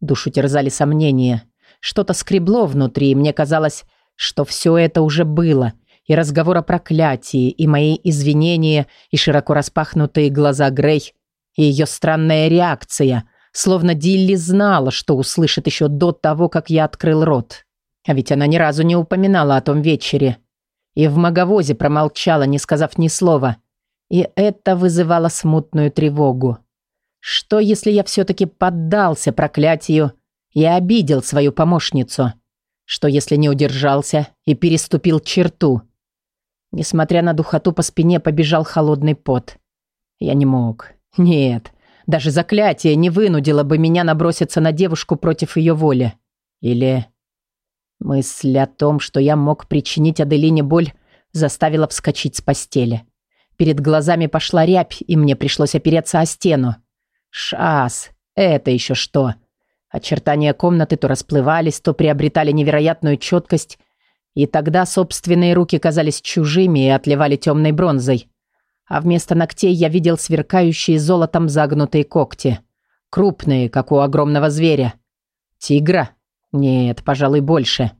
Душу терзали сомнения. Что-то скребло внутри, и мне казалось, что все это уже было. И разговор о проклятии, и мои извинения, и широко распахнутые глаза Грей, и ее странная реакция, словно Дилли знала, что услышит еще до того, как я открыл рот. А ведь она ни разу не упоминала о том вечере. И в маговозе промолчала, не сказав ни слова. И это вызывало смутную тревогу. Что, если я все-таки поддался проклятию и обидел свою помощницу. Что если не удержался и переступил черту? Несмотря на духоту, по спине побежал холодный пот. Я не мог. Нет, даже заклятие не вынудило бы меня наброситься на девушку против ее воли. Или... Мысль о том, что я мог причинить Аделине боль, заставила вскочить с постели. Перед глазами пошла рябь, и мне пришлось опереться о стену. Шас, это еще что? Очертания комнаты то расплывались, то приобретали невероятную четкость, и тогда собственные руки казались чужими и отливали темной бронзой. А вместо ногтей я видел сверкающие золотом загнутые когти. Крупные, как у огромного зверя. Тигра? Нет, пожалуй, больше.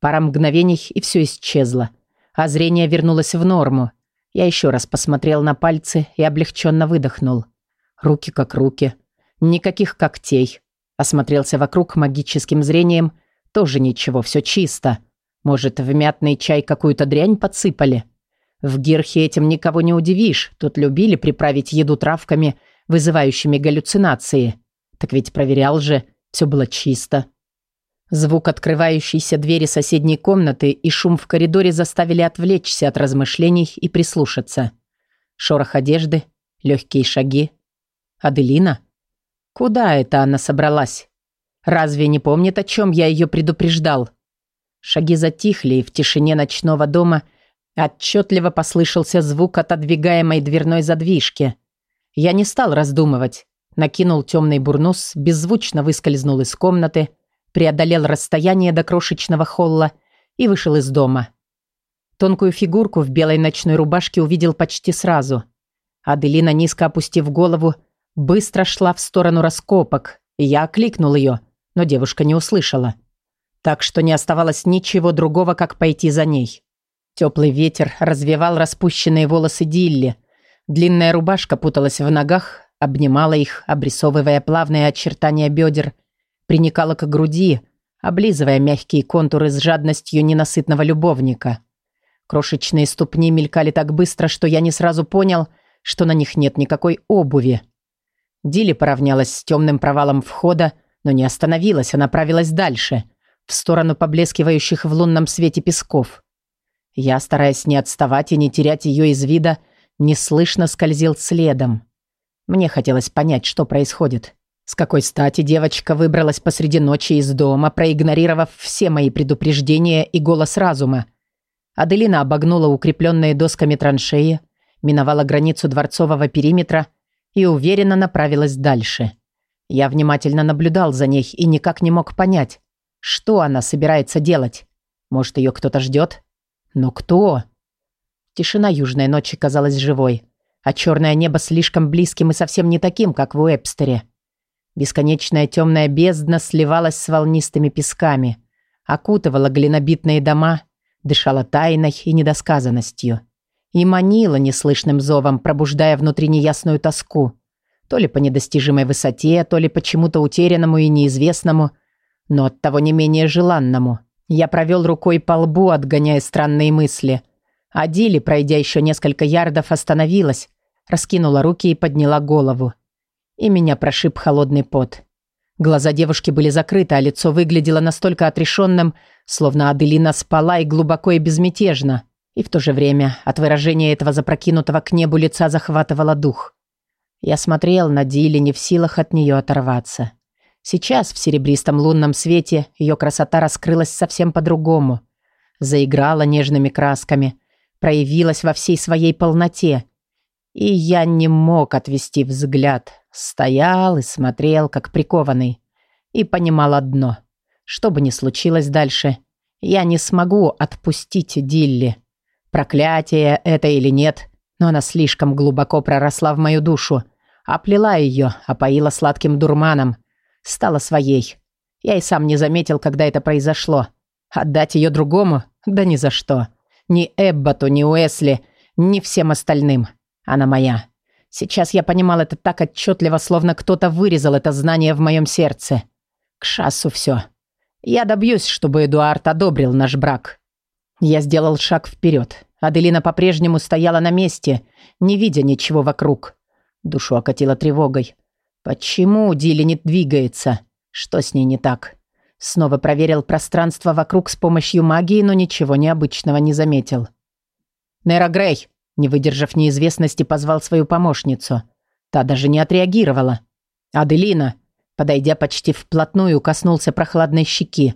Пара мгновений, и все исчезло. А зрение вернулось в норму. Я еще раз посмотрел на пальцы и облегченно выдохнул. Руки как руки. Никаких когтей. Осмотрелся вокруг магическим зрением. Тоже ничего, все чисто. Может, в мятный чай какую-то дрянь подсыпали? В Гирхе этим никого не удивишь. Тут любили приправить еду травками, вызывающими галлюцинации. Так ведь проверял же, все было чисто. Звук открывающейся двери соседней комнаты и шум в коридоре заставили отвлечься от размышлений и прислушаться. Шорох одежды, легкие шаги. Аделина? Куда это она собралась? Разве не помнит, о чем я ее предупреждал? Шаги затихли, и в тишине ночного дома отчетливо послышался звук отодвигаемой дверной задвижки. Я не стал раздумывать. Накинул темный бурнус, беззвучно выскользнул из комнаты, преодолел расстояние до крошечного холла и вышел из дома. Тонкую фигурку в белой ночной рубашке увидел почти сразу. Аделина, низко опустив голову, быстро шла в сторону раскопок, я окликнул ее, но девушка не услышала. Так что не оставалось ничего другого, как пойти за ней. Теплый ветер развевал распущенные волосы Дилли. Длинная рубашка путалась в ногах, обнимала их, обрисовывая плавные очертания бедер, приникала к груди, облизывая мягкие контуры с жадностью ненасытного любовника. Крошечные ступни мелькали так быстро, что я не сразу понял, что на них нет никакой обуви. Дили поравнялась с темным провалом входа, но не остановилась, а направилась дальше, в сторону поблескивающих в лунном свете песков. Я, стараясь не отставать и не терять ее из вида, неслышно скользил следом. Мне хотелось понять, что происходит. С какой стати девочка выбралась посреди ночи из дома, проигнорировав все мои предупреждения и голос разума. Аделина обогнула укрепленные досками траншеи, миновала границу дворцового периметра и уверенно направилась дальше. Я внимательно наблюдал за ней и никак не мог понять, что она собирается делать. Может, ее кто-то ждет? Но кто? Тишина южной ночи казалась живой, а черное небо слишком близким и совсем не таким, как в Уэбстере. Бесконечная темная бездна сливалась с волнистыми песками, окутывала глинобитные дома, дышала тайной и недосказанностью. И манила неслышным зовом, пробуждая внутри неясную тоску. То ли по недостижимой высоте, то ли почему-то утерянному и неизвестному, но оттого не менее желанному. Я провел рукой по лбу, отгоняя странные мысли. А Дили, пройдя еще несколько ярдов, остановилась, раскинула руки и подняла голову и меня прошиб холодный пот. Глаза девушки были закрыты, а лицо выглядело настолько отрешенным, словно Аделина спала и глубоко и безмятежно. И в то же время от выражения этого запрокинутого к небу лица захватывало дух. Я смотрел на Дили, не в силах от нее оторваться. Сейчас, в серебристом лунном свете, ее красота раскрылась совсем по-другому. Заиграла нежными красками, проявилась во всей своей полноте. И я не мог отвести взгляд, Стоял и смотрел, как прикованный. И понимал одно. Что бы ни случилось дальше, я не смогу отпустить Дилли. Проклятие это или нет, но она слишком глубоко проросла в мою душу. Оплела ее, опоила сладким дурманом. Стала своей. Я и сам не заметил, когда это произошло. Отдать ее другому? Да ни за что. Ни Эбботу, ни Уэсли, ни всем остальным. Она моя. Сейчас я понимал это так отчетливо, словно кто-то вырезал это знание в моем сердце. К шассу все. Я добьюсь, чтобы Эдуард одобрил наш брак. Я сделал шаг вперед. Аделина по-прежнему стояла на месте, не видя ничего вокруг. Душу окатила тревогой. Почему Дили не двигается? Что с ней не так? Снова проверил пространство вокруг с помощью магии, но ничего необычного не заметил. «Нейра Грей!» Не выдержав неизвестности, позвал свою помощницу. Та даже не отреагировала. «Аделина!» Подойдя почти вплотную, коснулся прохладной щеки.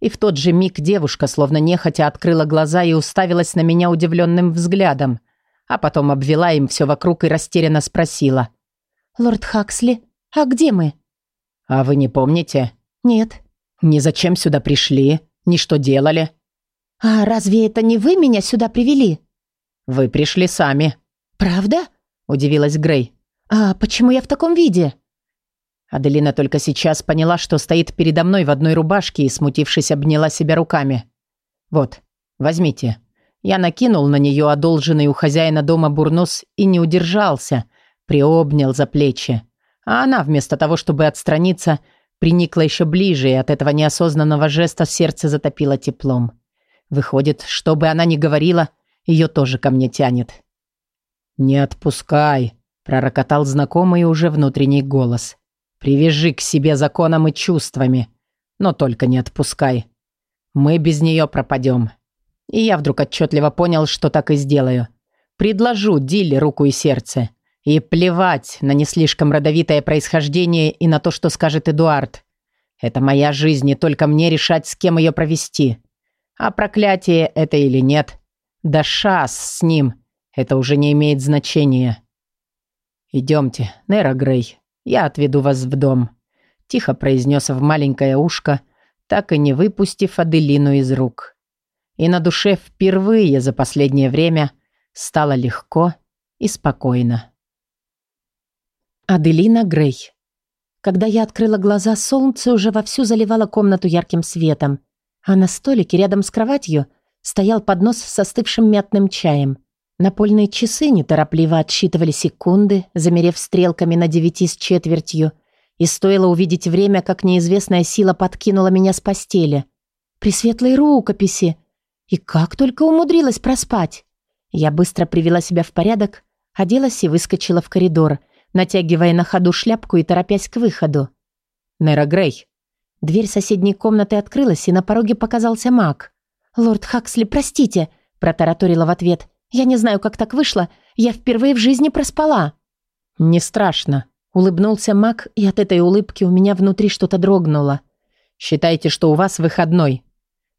И в тот же миг девушка, словно нехотя, открыла глаза и уставилась на меня удивленным взглядом, а потом обвела им все вокруг и растерянно спросила. «Лорд Хаксли, а где мы?» «А вы не помните?» «Нет». «Ни зачем сюда пришли? Ни что делали?» «А разве это не вы меня сюда привели?» «Вы пришли сами». «Правда?» – удивилась Грей. «А почему я в таком виде?» Аделина только сейчас поняла, что стоит передо мной в одной рубашке и, смутившись, обняла себя руками. «Вот, возьмите». Я накинул на нее одолженный у хозяина дома бурнус и не удержался, приобнял за плечи. А она, вместо того, чтобы отстраниться, приникла еще ближе, и от этого неосознанного жеста сердце затопило теплом. Выходит, что бы она ни говорила – ее тоже ко мне тянет. «Не отпускай», — пророкотал знакомый уже внутренний голос. «Привяжи к себе законом и чувствами, но только не отпускай. Мы без нее пропадем». И я вдруг отчетливо понял, что так и сделаю. Предложу Дилле руку и сердце. И плевать на не слишком родовитое происхождение и на то, что скажет Эдуард. Это моя жизнь, и только мне решать, с кем ее провести. А проклятие это или нет, да шас с ним. Это уже не имеет значения. Идемте, Нейра Грей. Я отведу вас в дом. Тихо произнес в маленькое ушко, так и не выпустив Аделину из рук. И на душе впервые за последнее время стало легко и спокойно. Аделина Грей. Когда я открыла глаза, солнце уже вовсю заливало комнату ярким светом, а на столике рядом с кроватью стоял поднос с остывшим мятным чаем. Напольные часы неторопливо отсчитывали секунды, замерев стрелками на девяти с четвертью, и стоило увидеть время, как неизвестная сила подкинула меня с постели. Пресветлые рукописи! И как только умудрилась проспать. Я быстро привела себя в порядок, оделась и выскочила в коридор, натягивая на ходу шляпку и торопясь к выходу. «Нера Грей». Дверь соседней комнаты открылась, и на пороге показался маг. «Лорд Хаксли, простите», – протараторила в ответ. «Я не знаю, как так вышло. Я впервые в жизни проспала». «Не страшно», – улыбнулся маг, и от этой улыбки у меня внутри что-то дрогнуло. «Считайте, что у вас выходной».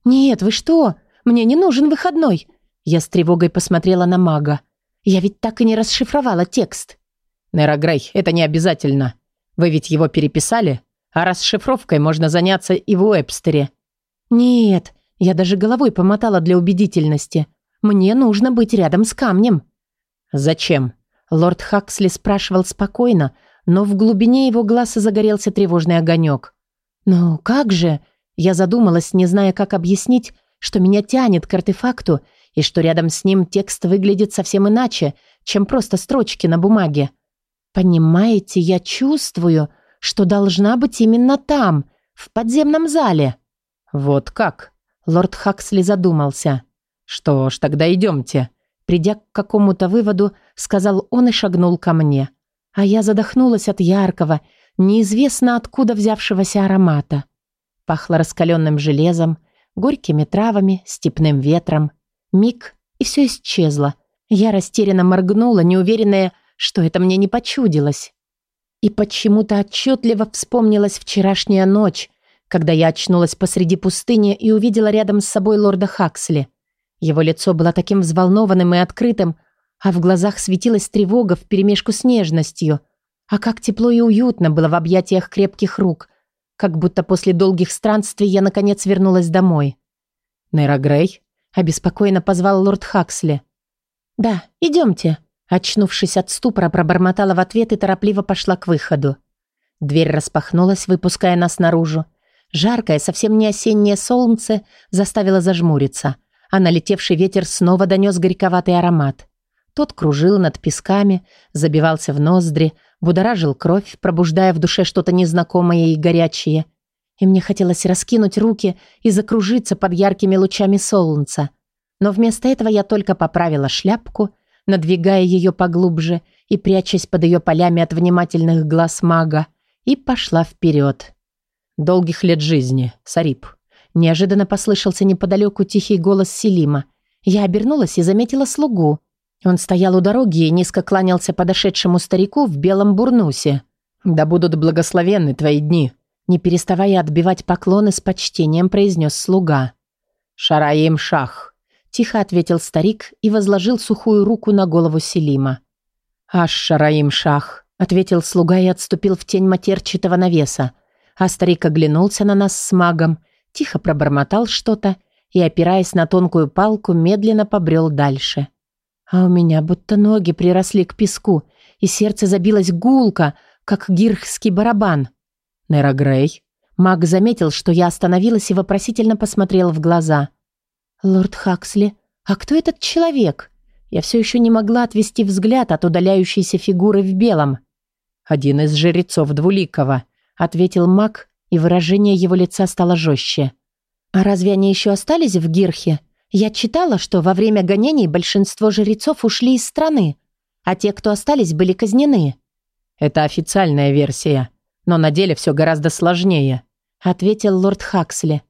«Нет, вы что? Мне не нужен выходной». Я с тревогой посмотрела на мага. «Я ведь так и не расшифровала текст». «Нера Грей, это не обязательно. Вы ведь его переписали?» А расшифровкой можно заняться и в Уэбстере. Нет, я даже головой помотала для убедительности. Мне нужно быть рядом с камнем. Зачем? Лорд Хаксли спрашивал спокойно, но в глубине его глаза загорелся тревожный огонек. «Ну как же?» Я задумалась, не зная, как объяснить, что меня тянет к артефакту и что рядом с ним текст выглядит совсем иначе, чем просто строчки на бумаге. «Понимаете, я чувствую, что должна быть именно там, в подземном зале. Вот как? Лорд Хаксли задумался. Что ж, тогда идемте. Придя к какому-то выводу, сказал он и шагнул ко мне. А я задохнулась от яркого, неизвестно откуда взявшегося аромата. Пахло раскаленным железом, горькими травами, степным ветром. Миг, и все исчезло. Я растерянно моргнула, неуверенная, что это мне не почудилось. И почему-то отчетливо вспомнилась вчерашняя ночь, когда я очнулась посреди пустыни и увидела рядом с собой лорда Хаксли. Его лицо было таким взволнованным и открытым, а в глазах светилась тревога вперемешку с нежностью. А как тепло и уютно было в объятиях крепких рук, как будто после долгих странствий я наконец вернулась домой. «Нейра Грей?» – обеспокоенно позвал лорд Хаксли. «Да, идемте», Очнувшись от ступора, пробормотала в ответ и торопливо пошла к выходу. Дверь распахнулась, выпуская нас наружу. Жаркое, совсем не осеннее солнце заставило зажмуриться, а налетевший ветер снова донес горьковатый аромат. Тот кружил над песками, забивался в ноздри, будоражил кровь, пробуждая в душе что-то незнакомое и горячее. И мне хотелось раскинуть руки и закружиться под яркими лучами солнца. Но вместо этого я только поправила шляпку — надвигая ее поглубже и прячась под ее полями от внимательных глаз мага, и пошла вперед. «Долгих лет жизни, Сарип!» Неожиданно послышался неподалеку тихий голос Селима. Я обернулась и заметила слугу. Он стоял у дороги и низко кланялся подошедшему старику в белом бурнусе. «Да будут благословенны твои дни!» Не переставая отбивать поклоны с почтением, произнес слуга. «Шараим шах!» Тихо ответил старик и возложил сухую руку на голову Селима. «Аш шараим шах», — ответил слуга и отступил в тень матерчатого навеса. А старик оглянулся на нас с магом, тихо пробормотал что-то и, опираясь на тонкую палку, медленно побрел дальше. А у меня будто ноги приросли к песку, и сердце забилось гулко, как гирхский барабан. «Нера Грей?» Маг заметил, что я остановилась и вопросительно посмотрел в глаза. «Лорд Хаксли, а кто этот человек?» Я все еще не могла отвести взгляд от удаляющейся фигуры в белом. «Один из жрецов Двуликова», — ответил маг, и выражение его лица стало жестче. «А разве они еще остались в Гирхе? Я читала, что во время гонений большинство жрецов ушли из страны, а те, кто остались, были казнены». «Это официальная версия, но на деле все гораздо сложнее», — ответил лорд Хаксли.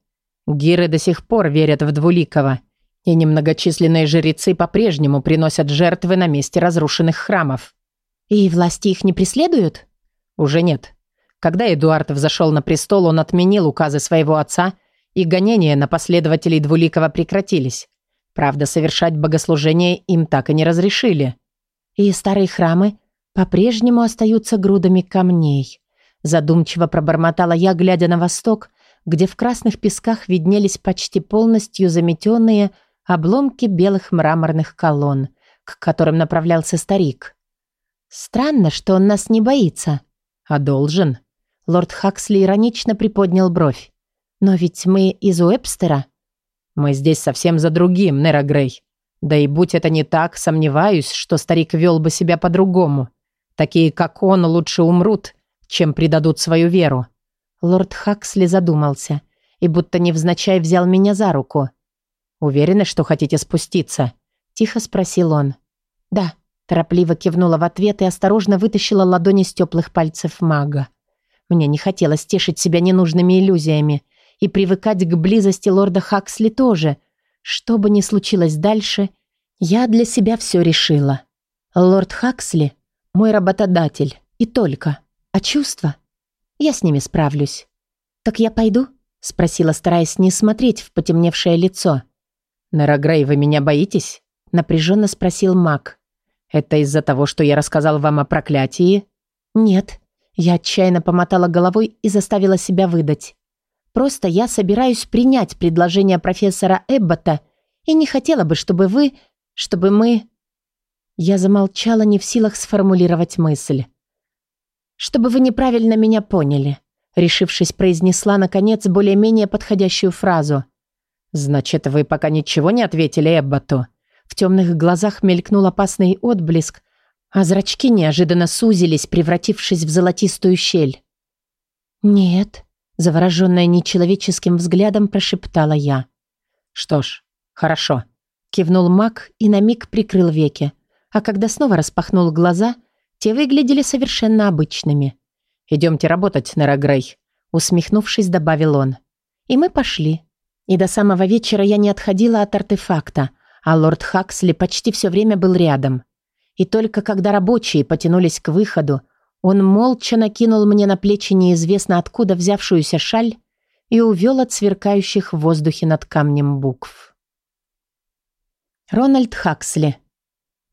Гиры до сих пор верят в Двуликого, и немногочисленные жрецы по-прежнему приносят жертвы на месте разрушенных храмов. И власти их не преследуют? Уже нет. Когда Эдуард взошел на престол, он отменил указы своего отца, и гонения на последователей Двуликова прекратились. Правда, совершать богослужение им так и не разрешили. И старые храмы по-прежнему остаются грудами камней. Задумчиво пробормотала я, глядя на восток, где в красных песках виднелись почти полностью заметенные обломки белых мраморных колонн, к которым направлялся старик. «Странно, что он нас не боится». «А должен?» Лорд Хаксли иронично приподнял бровь. «Но ведь мы из Уэбстера». «Мы здесь совсем за другим, Нера Грей. Да и будь это не так, сомневаюсь, что старик вел бы себя по-другому. Такие, как он, лучше умрут, чем предадут свою веру». Лорд Хаксли задумался и будто невзначай взял меня за руку. Уверены, что хотите спуститься?» Тихо спросил он. «Да», торопливо кивнула в ответ и осторожно вытащила ладони с теплых пальцев мага. Мне не хотелось тешить себя ненужными иллюзиями и привыкать к близости лорда Хаксли тоже. Что бы ни случилось дальше, я для себя все решила. Лорд Хаксли – мой работодатель, и только. А чувства? Я с ними справлюсь. «Так я пойду?» – спросила, стараясь не смотреть в потемневшее лицо. «Нарагрей, вы меня боитесь?» – напряженно спросил маг. «Это из-за того, что я рассказал вам о проклятии?» «Нет». Я отчаянно помотала головой и заставила себя выдать. «Просто я собираюсь принять предложение профессора Эббота и не хотела бы, чтобы вы... чтобы мы...» Я замолчала, не в силах сформулировать мысль. «Чтобы вы неправильно меня поняли», решившись, произнесла, наконец, более-менее подходящую фразу. «Значит, вы пока ничего не ответили Эбботу?» В темных глазах мелькнул опасный отблеск, а зрачки неожиданно сузились, превратившись в золотистую щель. «Нет», — завороженная нечеловеческим взглядом прошептала я. «Что ж, хорошо», — кивнул маг и на миг прикрыл веки, а когда снова распахнул глаза, те выглядели совершенно обычными. «Идемте работать, Нерогрей», — усмехнувшись, добавил он. И мы пошли. И до самого вечера я не отходила от артефакта, а лорд Хаксли почти все время был рядом. И только когда рабочие потянулись к выходу, он молча накинул мне на плечи неизвестно откуда взявшуюся шаль и увел от сверкающих в воздухе над камнем букв. Рональд Хаксли.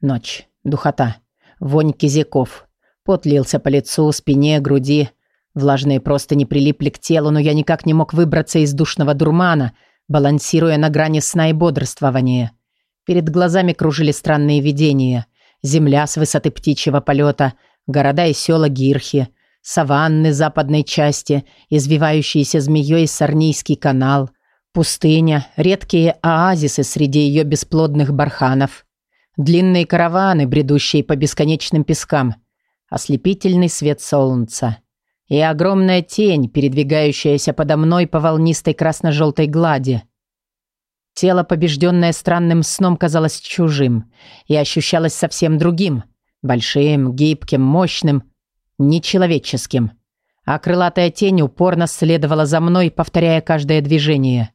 Ночь. Духота. Вонь кизяков. Пот лился по лицу, спине, груди. Влажные просто не прилипли к телу, но я никак не мог выбраться из душного дурмана, балансируя на грани сна и бодрствования. Перед глазами кружили странные видения. Земля с высоты птичьего полета, города и села Гирхи, саванны западной части, извивающиеся змеей Сарнийский канал, пустыня, редкие оазисы среди ее бесплодных барханов, длинные караваны, бредущие по бесконечным пескам, ослепительный свет солнца и огромная тень, передвигающаяся подо мной по волнистой красно-желтой глади – Тело, побежденное странным сном, казалось чужим и ощущалось совсем другим. Большим, гибким, мощным, нечеловеческим. А крылатая тень упорно следовала за мной, повторяя каждое движение.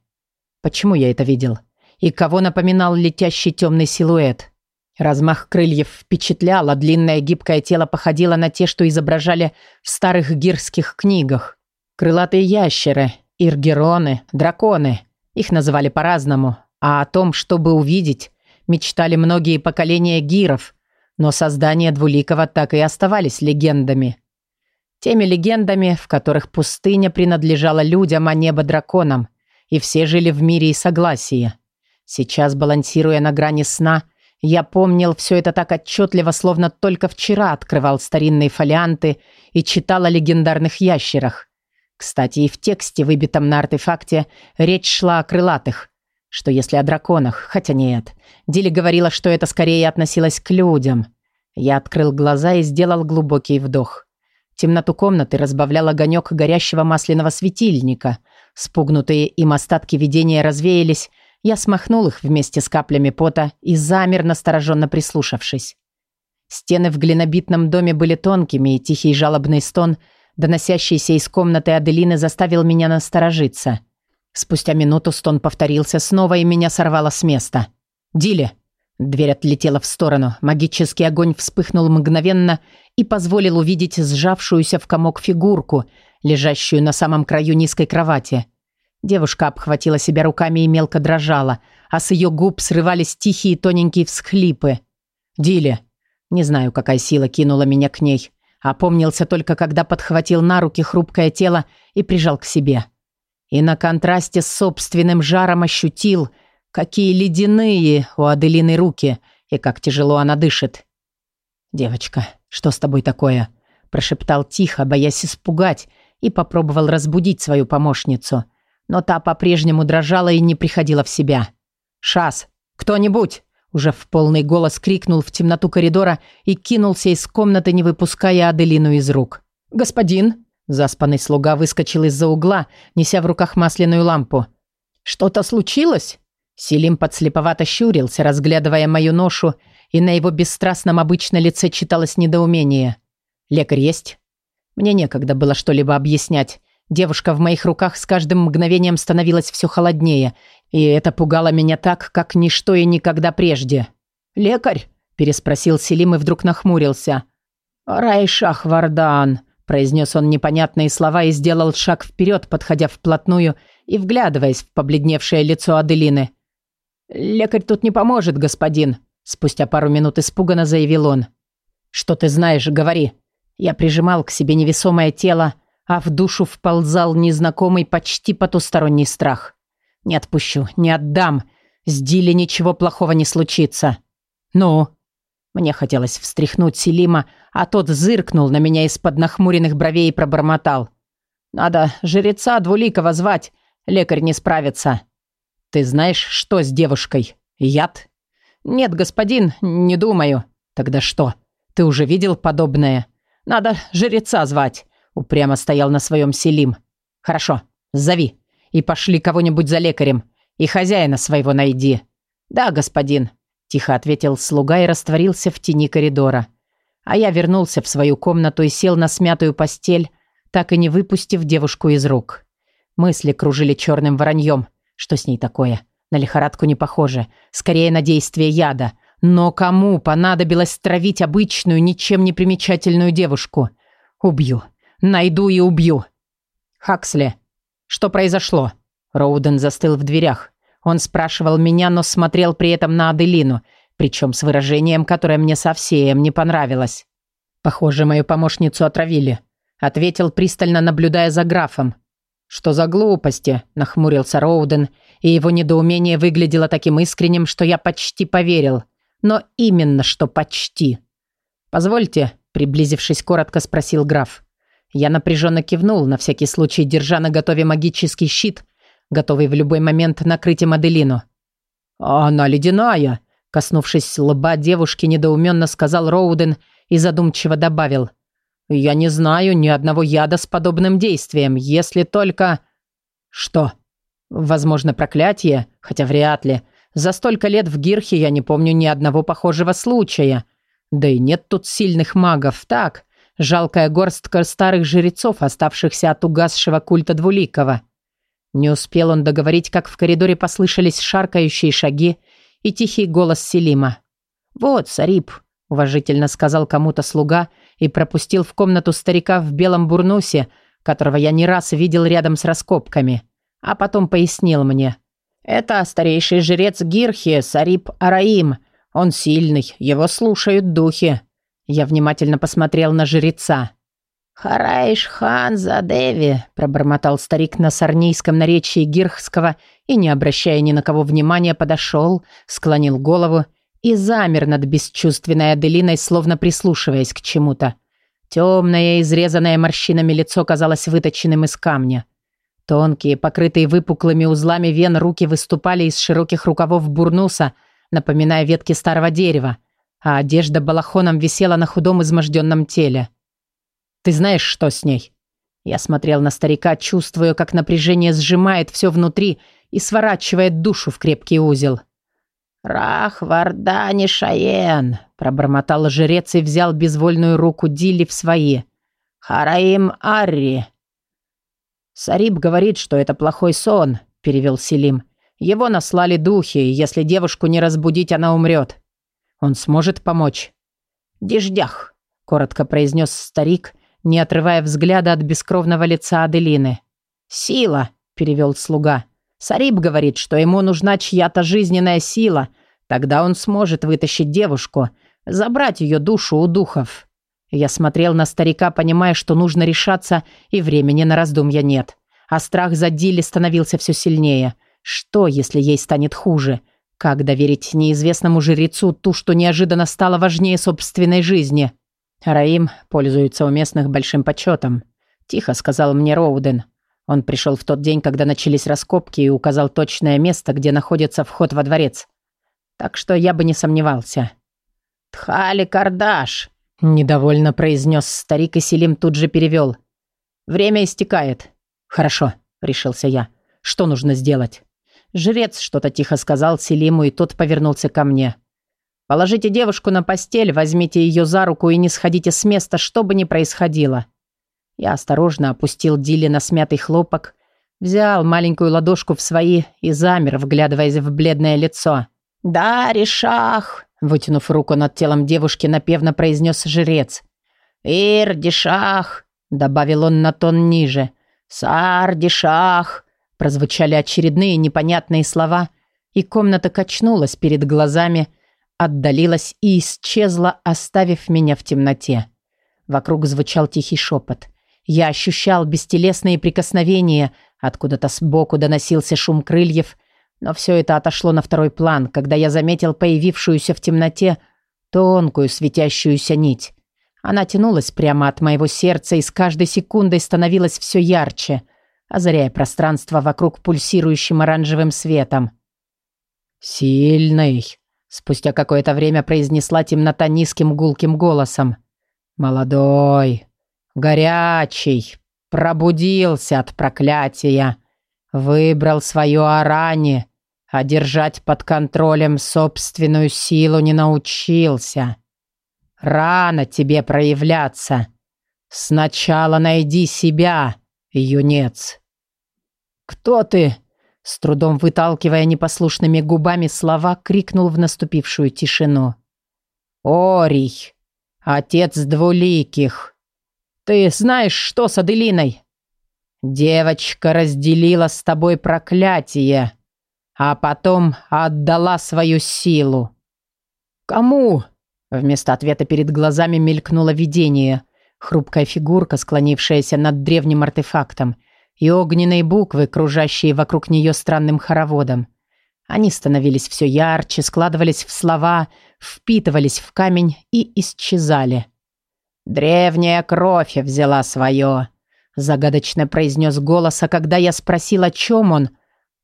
Почему я это видел? И кого напоминал летящий темный силуэт? Размах крыльев впечатлял, а длинное гибкое тело походило на те, что изображали в старых гирских книгах. Крылатые ящеры, иргероны, драконы — их называли по-разному, а о том, чтобы увидеть, мечтали многие поколения гиров, но создания Двуликова так и оставались легендами. Теми легендами, в которых пустыня принадлежала людям, а небо драконам, и все жили в мире и согласии. Сейчас, балансируя на грани сна, я помнил все это так отчетливо, словно только вчера открывал старинные фолианты и читал о легендарных ящерах. Кстати, и в тексте, выбитом на артефакте, речь шла о крылатых. Что если о драконах? Хотя нет. Дили говорила, что это скорее относилось к людям. Я открыл глаза и сделал глубокий вдох. Темноту комнаты разбавлял огонек горящего масляного светильника. Спугнутые им остатки видения развеялись. Я смахнул их вместе с каплями пота и замер, настороженно прислушавшись. Стены в глинобитном доме были тонкими, и тихий жалобный стон – доносящийся из комнаты Аделины, заставил меня насторожиться. Спустя минуту стон повторился снова, и меня сорвало с места. «Диле!» Дверь отлетела в сторону. Магический огонь вспыхнул мгновенно и позволил увидеть сжавшуюся в комок фигурку, лежащую на самом краю низкой кровати. Девушка обхватила себя руками и мелко дрожала, а с ее губ срывались тихие тоненькие всхлипы. «Диле!» Не знаю, какая сила кинула меня к ней. Опомнился только, когда подхватил на руки хрупкое тело и прижал к себе. И на контрасте с собственным жаром ощутил, какие ледяные у Аделины руки и как тяжело она дышит. «Девочка, что с тобой такое?» прошептал тихо, боясь испугать, и попробовал разбудить свою помощницу. Но та по-прежнему дрожала и не приходила в себя. «Шас, кто-нибудь!» Уже в полный голос крикнул в темноту коридора и кинулся из комнаты, не выпуская Аделину из рук. «Господин!» Заспанный слуга выскочил из-за угла, неся в руках масляную лампу. «Что-то случилось?» Селим подслеповато щурился, разглядывая мою ношу, и на его бесстрастном обычно лице читалось недоумение. «Лекарь есть?» Мне некогда было что-либо объяснять. Девушка в моих руках с каждым мгновением становилась все холоднее, и это пугало меня так, как ничто и никогда прежде. «Лекарь?» – переспросил Селим и вдруг нахмурился. «Райшах Вардан», – произнес он непонятные слова и сделал шаг вперед, подходя вплотную и вглядываясь в побледневшее лицо Аделины. «Лекарь тут не поможет, господин», – спустя пару минут испуганно заявил он. «Что ты знаешь, говори». Я прижимал к себе невесомое тело, а в душу вползал незнакомый, почти потусторонний страх. «Не отпущу, не отдам. С Дилли ничего плохого не случится». «Ну?» Мне хотелось встряхнуть Селима, а тот зыркнул на меня из-под нахмуренных бровей и пробормотал. «Надо жреца двуликого звать. Лекарь не справится». «Ты знаешь, что с девушкой? Яд?» «Нет, господин, не думаю». «Тогда что? Ты уже видел подобное?» «Надо жреца звать», — упрямо стоял на своем Селим. «Хорошо, зови. И пошли кого-нибудь за лекарем. И хозяина своего найди». «Да, господин», — тихо ответил слуга и растворился в тени коридора. А я вернулся в свою комнату и сел на смятую постель, так и не выпустив девушку из рук. Мысли кружили черным вороньем. Что с ней такое? На лихорадку не похоже. Скорее на действие яда. Но кому понадобилось травить обычную, ничем не примечательную девушку? Убью. Найду и убью. Хаксли. Что произошло? Роуден застыл в дверях. Он спрашивал меня, но смотрел при этом на Аделину, причем с выражением, которое мне совсем не понравилось. Похоже, мою помощницу отравили. Ответил, пристально наблюдая за графом. «Что за глупости?» – нахмурился Роуден, и его недоумение выглядело таким искренним, что я почти поверил. Но именно что почти. «Позвольте», – приблизившись коротко, спросил граф. Я напряженно кивнул, на всякий случай держа на готове магический щит, готовый в любой момент накрыть им Аделину. «Она ледяная», – коснувшись лба девушки, недоуменно сказал Роуден и задумчиво добавил – я не знаю ни одного яда с подобным действием, если только... Что? Возможно, проклятие, хотя вряд ли. За столько лет в Гирхе я не помню ни одного похожего случая. Да и нет тут сильных магов, так. Жалкая горстка старых жрецов, оставшихся от угасшего культа Двуликова. Не успел он договорить, как в коридоре послышались шаркающие шаги и тихий голос Селима. «Вот, Сарип», — уважительно сказал кому-то слуга и пропустил в комнату старика в белом бурнусе, которого я не раз видел рядом с раскопками. А потом пояснил мне. «Это старейший жрец Гирхи, Сарип Араим. Он сильный, его слушают духи». Я внимательно посмотрел на жреца. «Хараиш хан Задеви», – пробормотал старик на сарнийском наречии гирхского и, не обращая ни на кого внимания, подошел, склонил голову и замер над бесчувственной Аделиной, словно прислушиваясь к чему-то. Темное, изрезанное морщинами лицо казалось выточенным из камня. Тонкие, покрытые выпуклыми узлами вен руки выступали из широких рукавов бурнуса, напоминая ветки старого дерева, а одежда балахоном висела на худом изможденном теле. «Ты знаешь, что с ней?» Я смотрел на старика, чувствуя, как напряжение сжимает все внутри и сворачивает душу в крепкий узел. «Рах Вардани Шаен», — пробормотал жрец и взял безвольную руку Дилли в свои. «Хараим Арри». «Сариб говорит, что это плохой сон», — перевел Селим. «Его наслали духи, и если девушку не разбудить, она умрет. Он сможет помочь?» «Деждях», — коротко произнес старик, не отрывая взгляда от бескровного лица Аделины. «Сила», — перевел слуга. Сариб говорит, что ему нужна чья-то жизненная сила. Тогда он сможет вытащить девушку, забрать ее душу у духов. Я смотрел на старика, понимая, что нужно решаться, и времени на раздумья нет. А страх за Дилли становился все сильнее. Что, если ей станет хуже? Как доверить неизвестному жрецу ту, что неожиданно стало важнее собственной жизни? Раим пользуется у местных большим почетом. Тихо сказал мне Роуден. Он пришел в тот день, когда начались раскопки и указал точное место, где находится вход во дворец. Так что я бы не сомневался. «Тхали Кардаш!» – недовольно произнес старик, и Селим тут же перевел. «Время истекает». «Хорошо», – решился я. «Что нужно сделать?» Жрец что-то тихо сказал Селиму, и тот повернулся ко мне. «Положите девушку на постель, возьмите ее за руку и не сходите с места, что бы ни происходило». Я осторожно опустил Дилли на смятый хлопок, взял маленькую ладошку в свои и замер, вглядываясь в бледное лицо. «Да, Решах!» – вытянув руку над телом девушки, напевно произнес жрец. «Ир, Дишах!» – добавил он на тон ниже. «Сар, Дишах!» – прозвучали очередные непонятные слова, и комната качнулась перед глазами, отдалилась и исчезла, оставив меня в темноте. Вокруг звучал тихий шепот – я ощущал бестелесные прикосновения, откуда-то сбоку доносился шум крыльев, но все это отошло на второй план, когда я заметил появившуюся в темноте тонкую светящуюся нить. Она тянулась прямо от моего сердца и с каждой секундой становилась все ярче, озаряя пространство вокруг пульсирующим оранжевым светом. «Сильный», — спустя какое-то время произнесла темнота низким гулким голосом. «Молодой, Горячий, пробудился от проклятия, выбрал свою Арани, а держать под контролем собственную силу не научился. Рано тебе проявляться. Сначала найди себя, юнец. «Кто ты?» С трудом выталкивая непослушными губами слова, крикнул в наступившую тишину. «Орий, отец двуликих, ты знаешь, что с Аделиной? Девочка разделила с тобой проклятие, а потом отдала свою силу. Кому? Вместо ответа перед глазами мелькнуло видение. Хрупкая фигурка, склонившаяся над древним артефактом, и огненные буквы, кружащие вокруг нее странным хороводом. Они становились все ярче, складывались в слова, впитывались в камень и исчезали. «Древняя кровь взяла свое», — загадочно произнес голос, а когда я спросил, о чем он,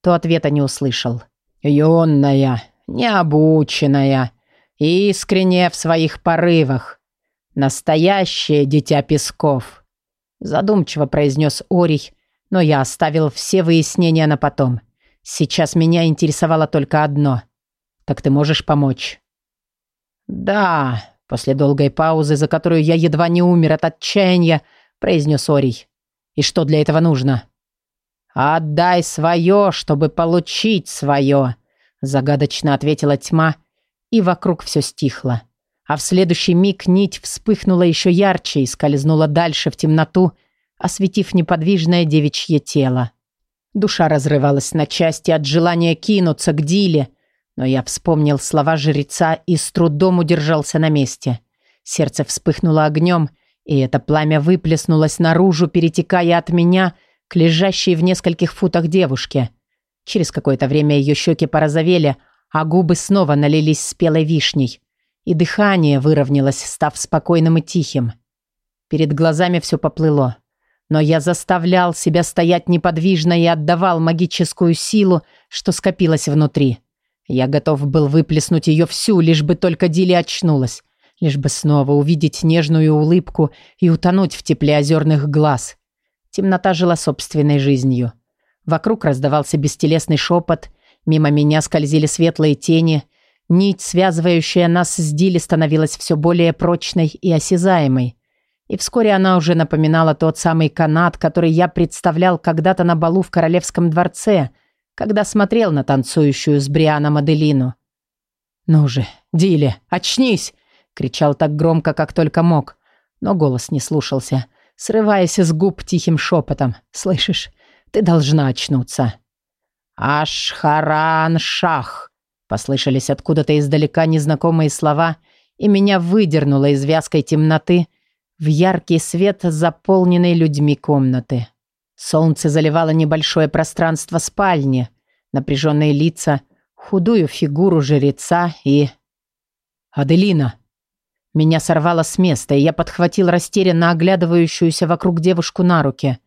то ответа не услышал. «Юная, необученная, искренняя в своих порывах, настоящее дитя песков», — задумчиво произнес Орий, но я оставил все выяснения на потом. Сейчас меня интересовало только одно. «Так ты можешь помочь?» «Да», После долгой паузы, за которую я едва не умер от отчаяния, произнес Орий. «И что для этого нужно?» «Отдай свое, чтобы получить свое», загадочно ответила тьма, и вокруг все стихло. А в следующий миг нить вспыхнула еще ярче и скользнула дальше в темноту, осветив неподвижное девичье тело. Душа разрывалась на части от желания кинуться к Диле, но я вспомнил слова жреца и с трудом удержался на месте. Сердце вспыхнуло огнем, и это пламя выплеснулось наружу, перетекая от меня к лежащей в нескольких футах девушке. Через какое-то время ее щеки порозовели, а губы снова налились спелой вишней. И дыхание выровнялось, став спокойным и тихим. Перед глазами все поплыло. Но я заставлял себя стоять неподвижно и отдавал магическую силу, что скопилось внутри. Я готов был выплеснуть ее всю, лишь бы только Дили очнулась, лишь бы снова увидеть нежную улыбку и утонуть в тепле озерных глаз. Темнота жила собственной жизнью. Вокруг раздавался бестелесный шепот, мимо меня скользили светлые тени, нить, связывающая нас с Дили, становилась все более прочной и осязаемой. И вскоре она уже напоминала тот самый канат, который я представлял когда-то на балу в королевском дворце – когда смотрел на танцующую с Брианом Аделину. «Ну же, Диле, очнись!» — кричал так громко, как только мог. Но голос не слушался, срываясь с губ тихим шепотом. «Слышишь, ты должна очнуться». «Ашхаран-шах!» — послышались откуда-то издалека незнакомые слова, и меня выдернуло из вязкой темноты в яркий свет заполненной людьми комнаты. Солнце заливало небольшое пространство спальни, напряженные лица, худую фигуру жреца и... «Аделина!» Меня сорвало с места, и я подхватил растерянно оглядывающуюся вокруг девушку на руки.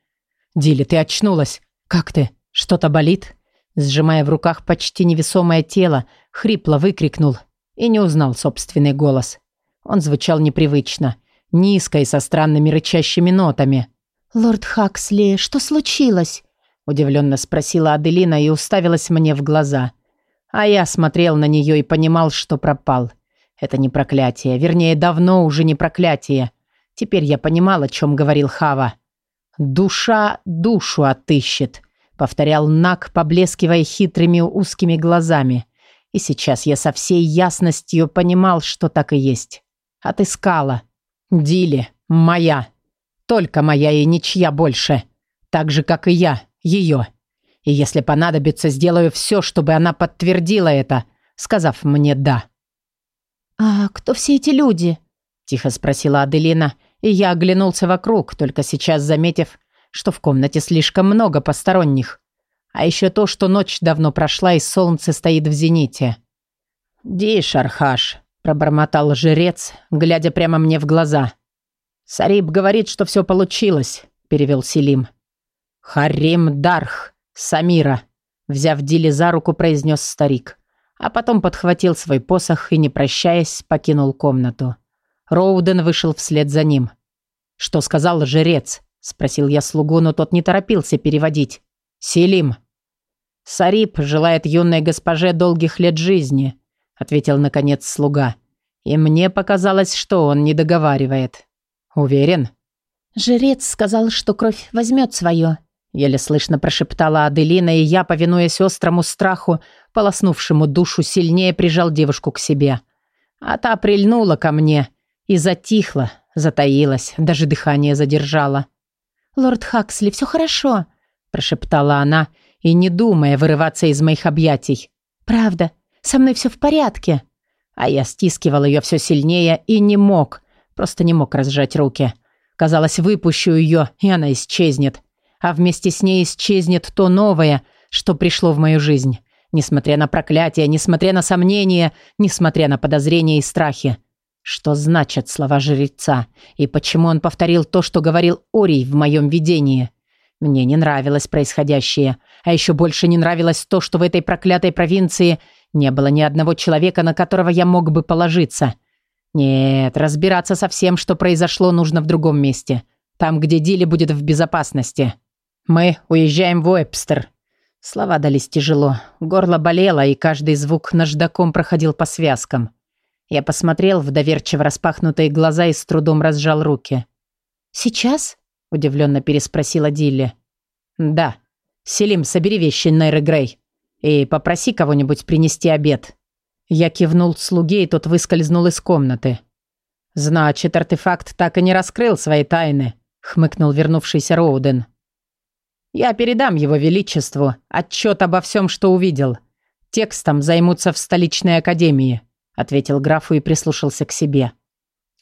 «Дили, ты очнулась? Как ты? Что-то болит?» Сжимая в руках почти невесомое тело, хрипло выкрикнул и не узнал собственный голос. Он звучал непривычно, низко и со странными рычащими нотами. «Лорд Хаксли, что случилось?» Удивленно спросила Аделина и уставилась мне в глаза. А я смотрел на нее и понимал, что пропал. Это не проклятие, вернее, давно уже не проклятие. Теперь я понимал, о чем говорил Хава. «Душа душу отыщет», — повторял Нак, поблескивая хитрыми узкими глазами. И сейчас я со всей ясностью понимал, что так и есть. Отыскала. Дили, моя. Только моя и ничья больше. Так же, как и я, ее. И если понадобится, сделаю все, чтобы она подтвердила это, сказав мне «да». «А кто все эти люди?» – тихо спросила Аделина, и я оглянулся вокруг, только сейчас заметив, что в комнате слишком много посторонних. А еще то, что ночь давно прошла и солнце стоит в зените. «Ди, Шархаш», – пробормотал жрец, глядя прямо мне в глаза. «Сариб говорит, что все получилось», – перевел Селим. «Харим Дарх, Самира», – взяв Дили за руку, произнес старик. А потом подхватил свой посох и, не прощаясь, покинул комнату. Роуден вышел вслед за ним. «Что сказал жрец?» – спросил я слугу, но тот не торопился переводить. «Селим». «Сариб желает юной госпоже долгих лет жизни», – ответил, наконец, слуга. «И мне показалось, что он не договаривает. Уверен?» «Жрец сказал, что кровь возьмет свое», – еле слышно прошептала Аделина, и я, повинуясь острому страху, полоснувшему душу, сильнее прижал девушку к себе. А та прильнула ко мне и затихла, затаилась, даже дыхание задержала. «Лорд Хаксли, все хорошо», – прошептала она, и не думая вырываться из моих объятий. «Правда, со мной все в порядке». А я стискивал ее все сильнее и не мог, просто не мог разжать руки. Казалось, выпущу ее, и она исчезнет. А вместе с ней исчезнет то новое, что пришло в мою жизнь. Несмотря на проклятие, несмотря на сомнения, несмотря на подозрения и страхи. Что значат слова жреца? И почему он повторил то, что говорил Орий в моем видении? Мне не нравилось происходящее. А еще больше не нравилось то, что в этой проклятой провинции не было ни одного человека, на которого я мог бы положиться. Нет, разбираться со всем, что произошло, нужно в другом месте. Там, где Дили будет в безопасности. Мы уезжаем в Уэбстер. Слова дались тяжело. Горло болело, и каждый звук наждаком проходил по связкам. Я посмотрел в доверчиво распахнутые глаза и с трудом разжал руки. «Сейчас?» – удивленно переспросила Дилли. «Да. Селим, собери вещи Нейры Грей. И попроси кого-нибудь принести обед». Я кивнул слуге, и тот выскользнул из комнаты. «Значит, артефакт так и не раскрыл свои тайны», – хмыкнул вернувшийся Роуден. Я передам его величеству отчет обо всем, что увидел. Текстом займутся в столичной академии», — ответил графу и прислушался к себе.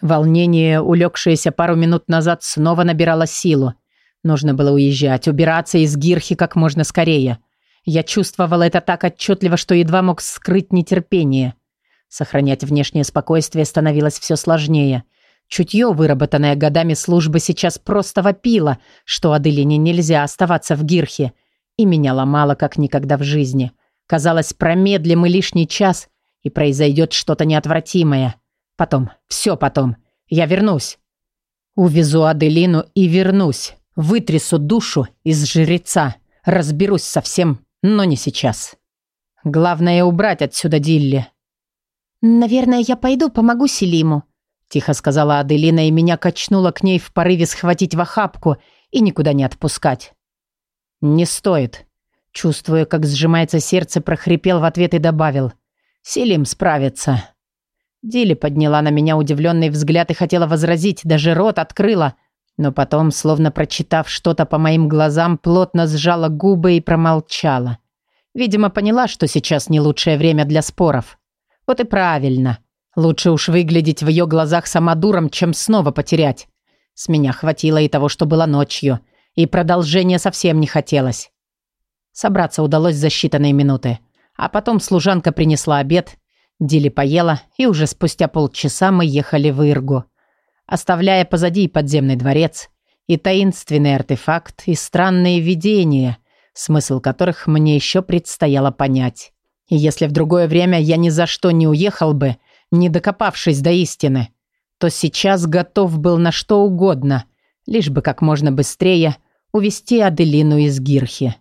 Волнение, улегшееся пару минут назад, снова набирало силу. Нужно было уезжать, убираться из Гирхи как можно скорее. Я чувствовал это так отчетливо, что едва мог скрыть нетерпение. Сохранять внешнее спокойствие становилось все сложнее — Чутье, выработанное годами службы, сейчас просто вопило, что Аделине нельзя оставаться в Гирхе. И меня ломало, как никогда в жизни. Казалось, промедлим и лишний час, и произойдет что-то неотвратимое. Потом, все потом. Я вернусь. Увезу Аделину и вернусь. Вытрясу душу из жреца. Разберусь со всем, но не сейчас. Главное убрать отсюда Дилли. «Наверное, я пойду помогу Селиму», Тихо сказала Аделина и меня качнула к ней в порыве схватить в охапку и никуда не отпускать. «Не стоит». Чувствуя, как сжимается сердце, прохрипел в ответ и добавил. «Селим справится». Дили подняла на меня удивленный взгляд и хотела возразить, даже рот открыла, но потом, словно прочитав что-то по моим глазам, плотно сжала губы и промолчала. Видимо, поняла, что сейчас не лучшее время для споров. Вот и правильно. Лучше уж выглядеть в ее глазах самодуром, чем снова потерять. С меня хватило и того, что было ночью, и продолжения совсем не хотелось. Собраться удалось за считанные минуты. А потом служанка принесла обед, Дили поела, и уже спустя полчаса мы ехали в Иргу, оставляя позади подземный дворец, и таинственный артефакт, и странные видения, смысл которых мне еще предстояло понять. И если в другое время я ни за что не уехал бы, не докопавшись до истины, то сейчас готов был на что угодно, лишь бы как можно быстрее увести Аделину из Гирхи.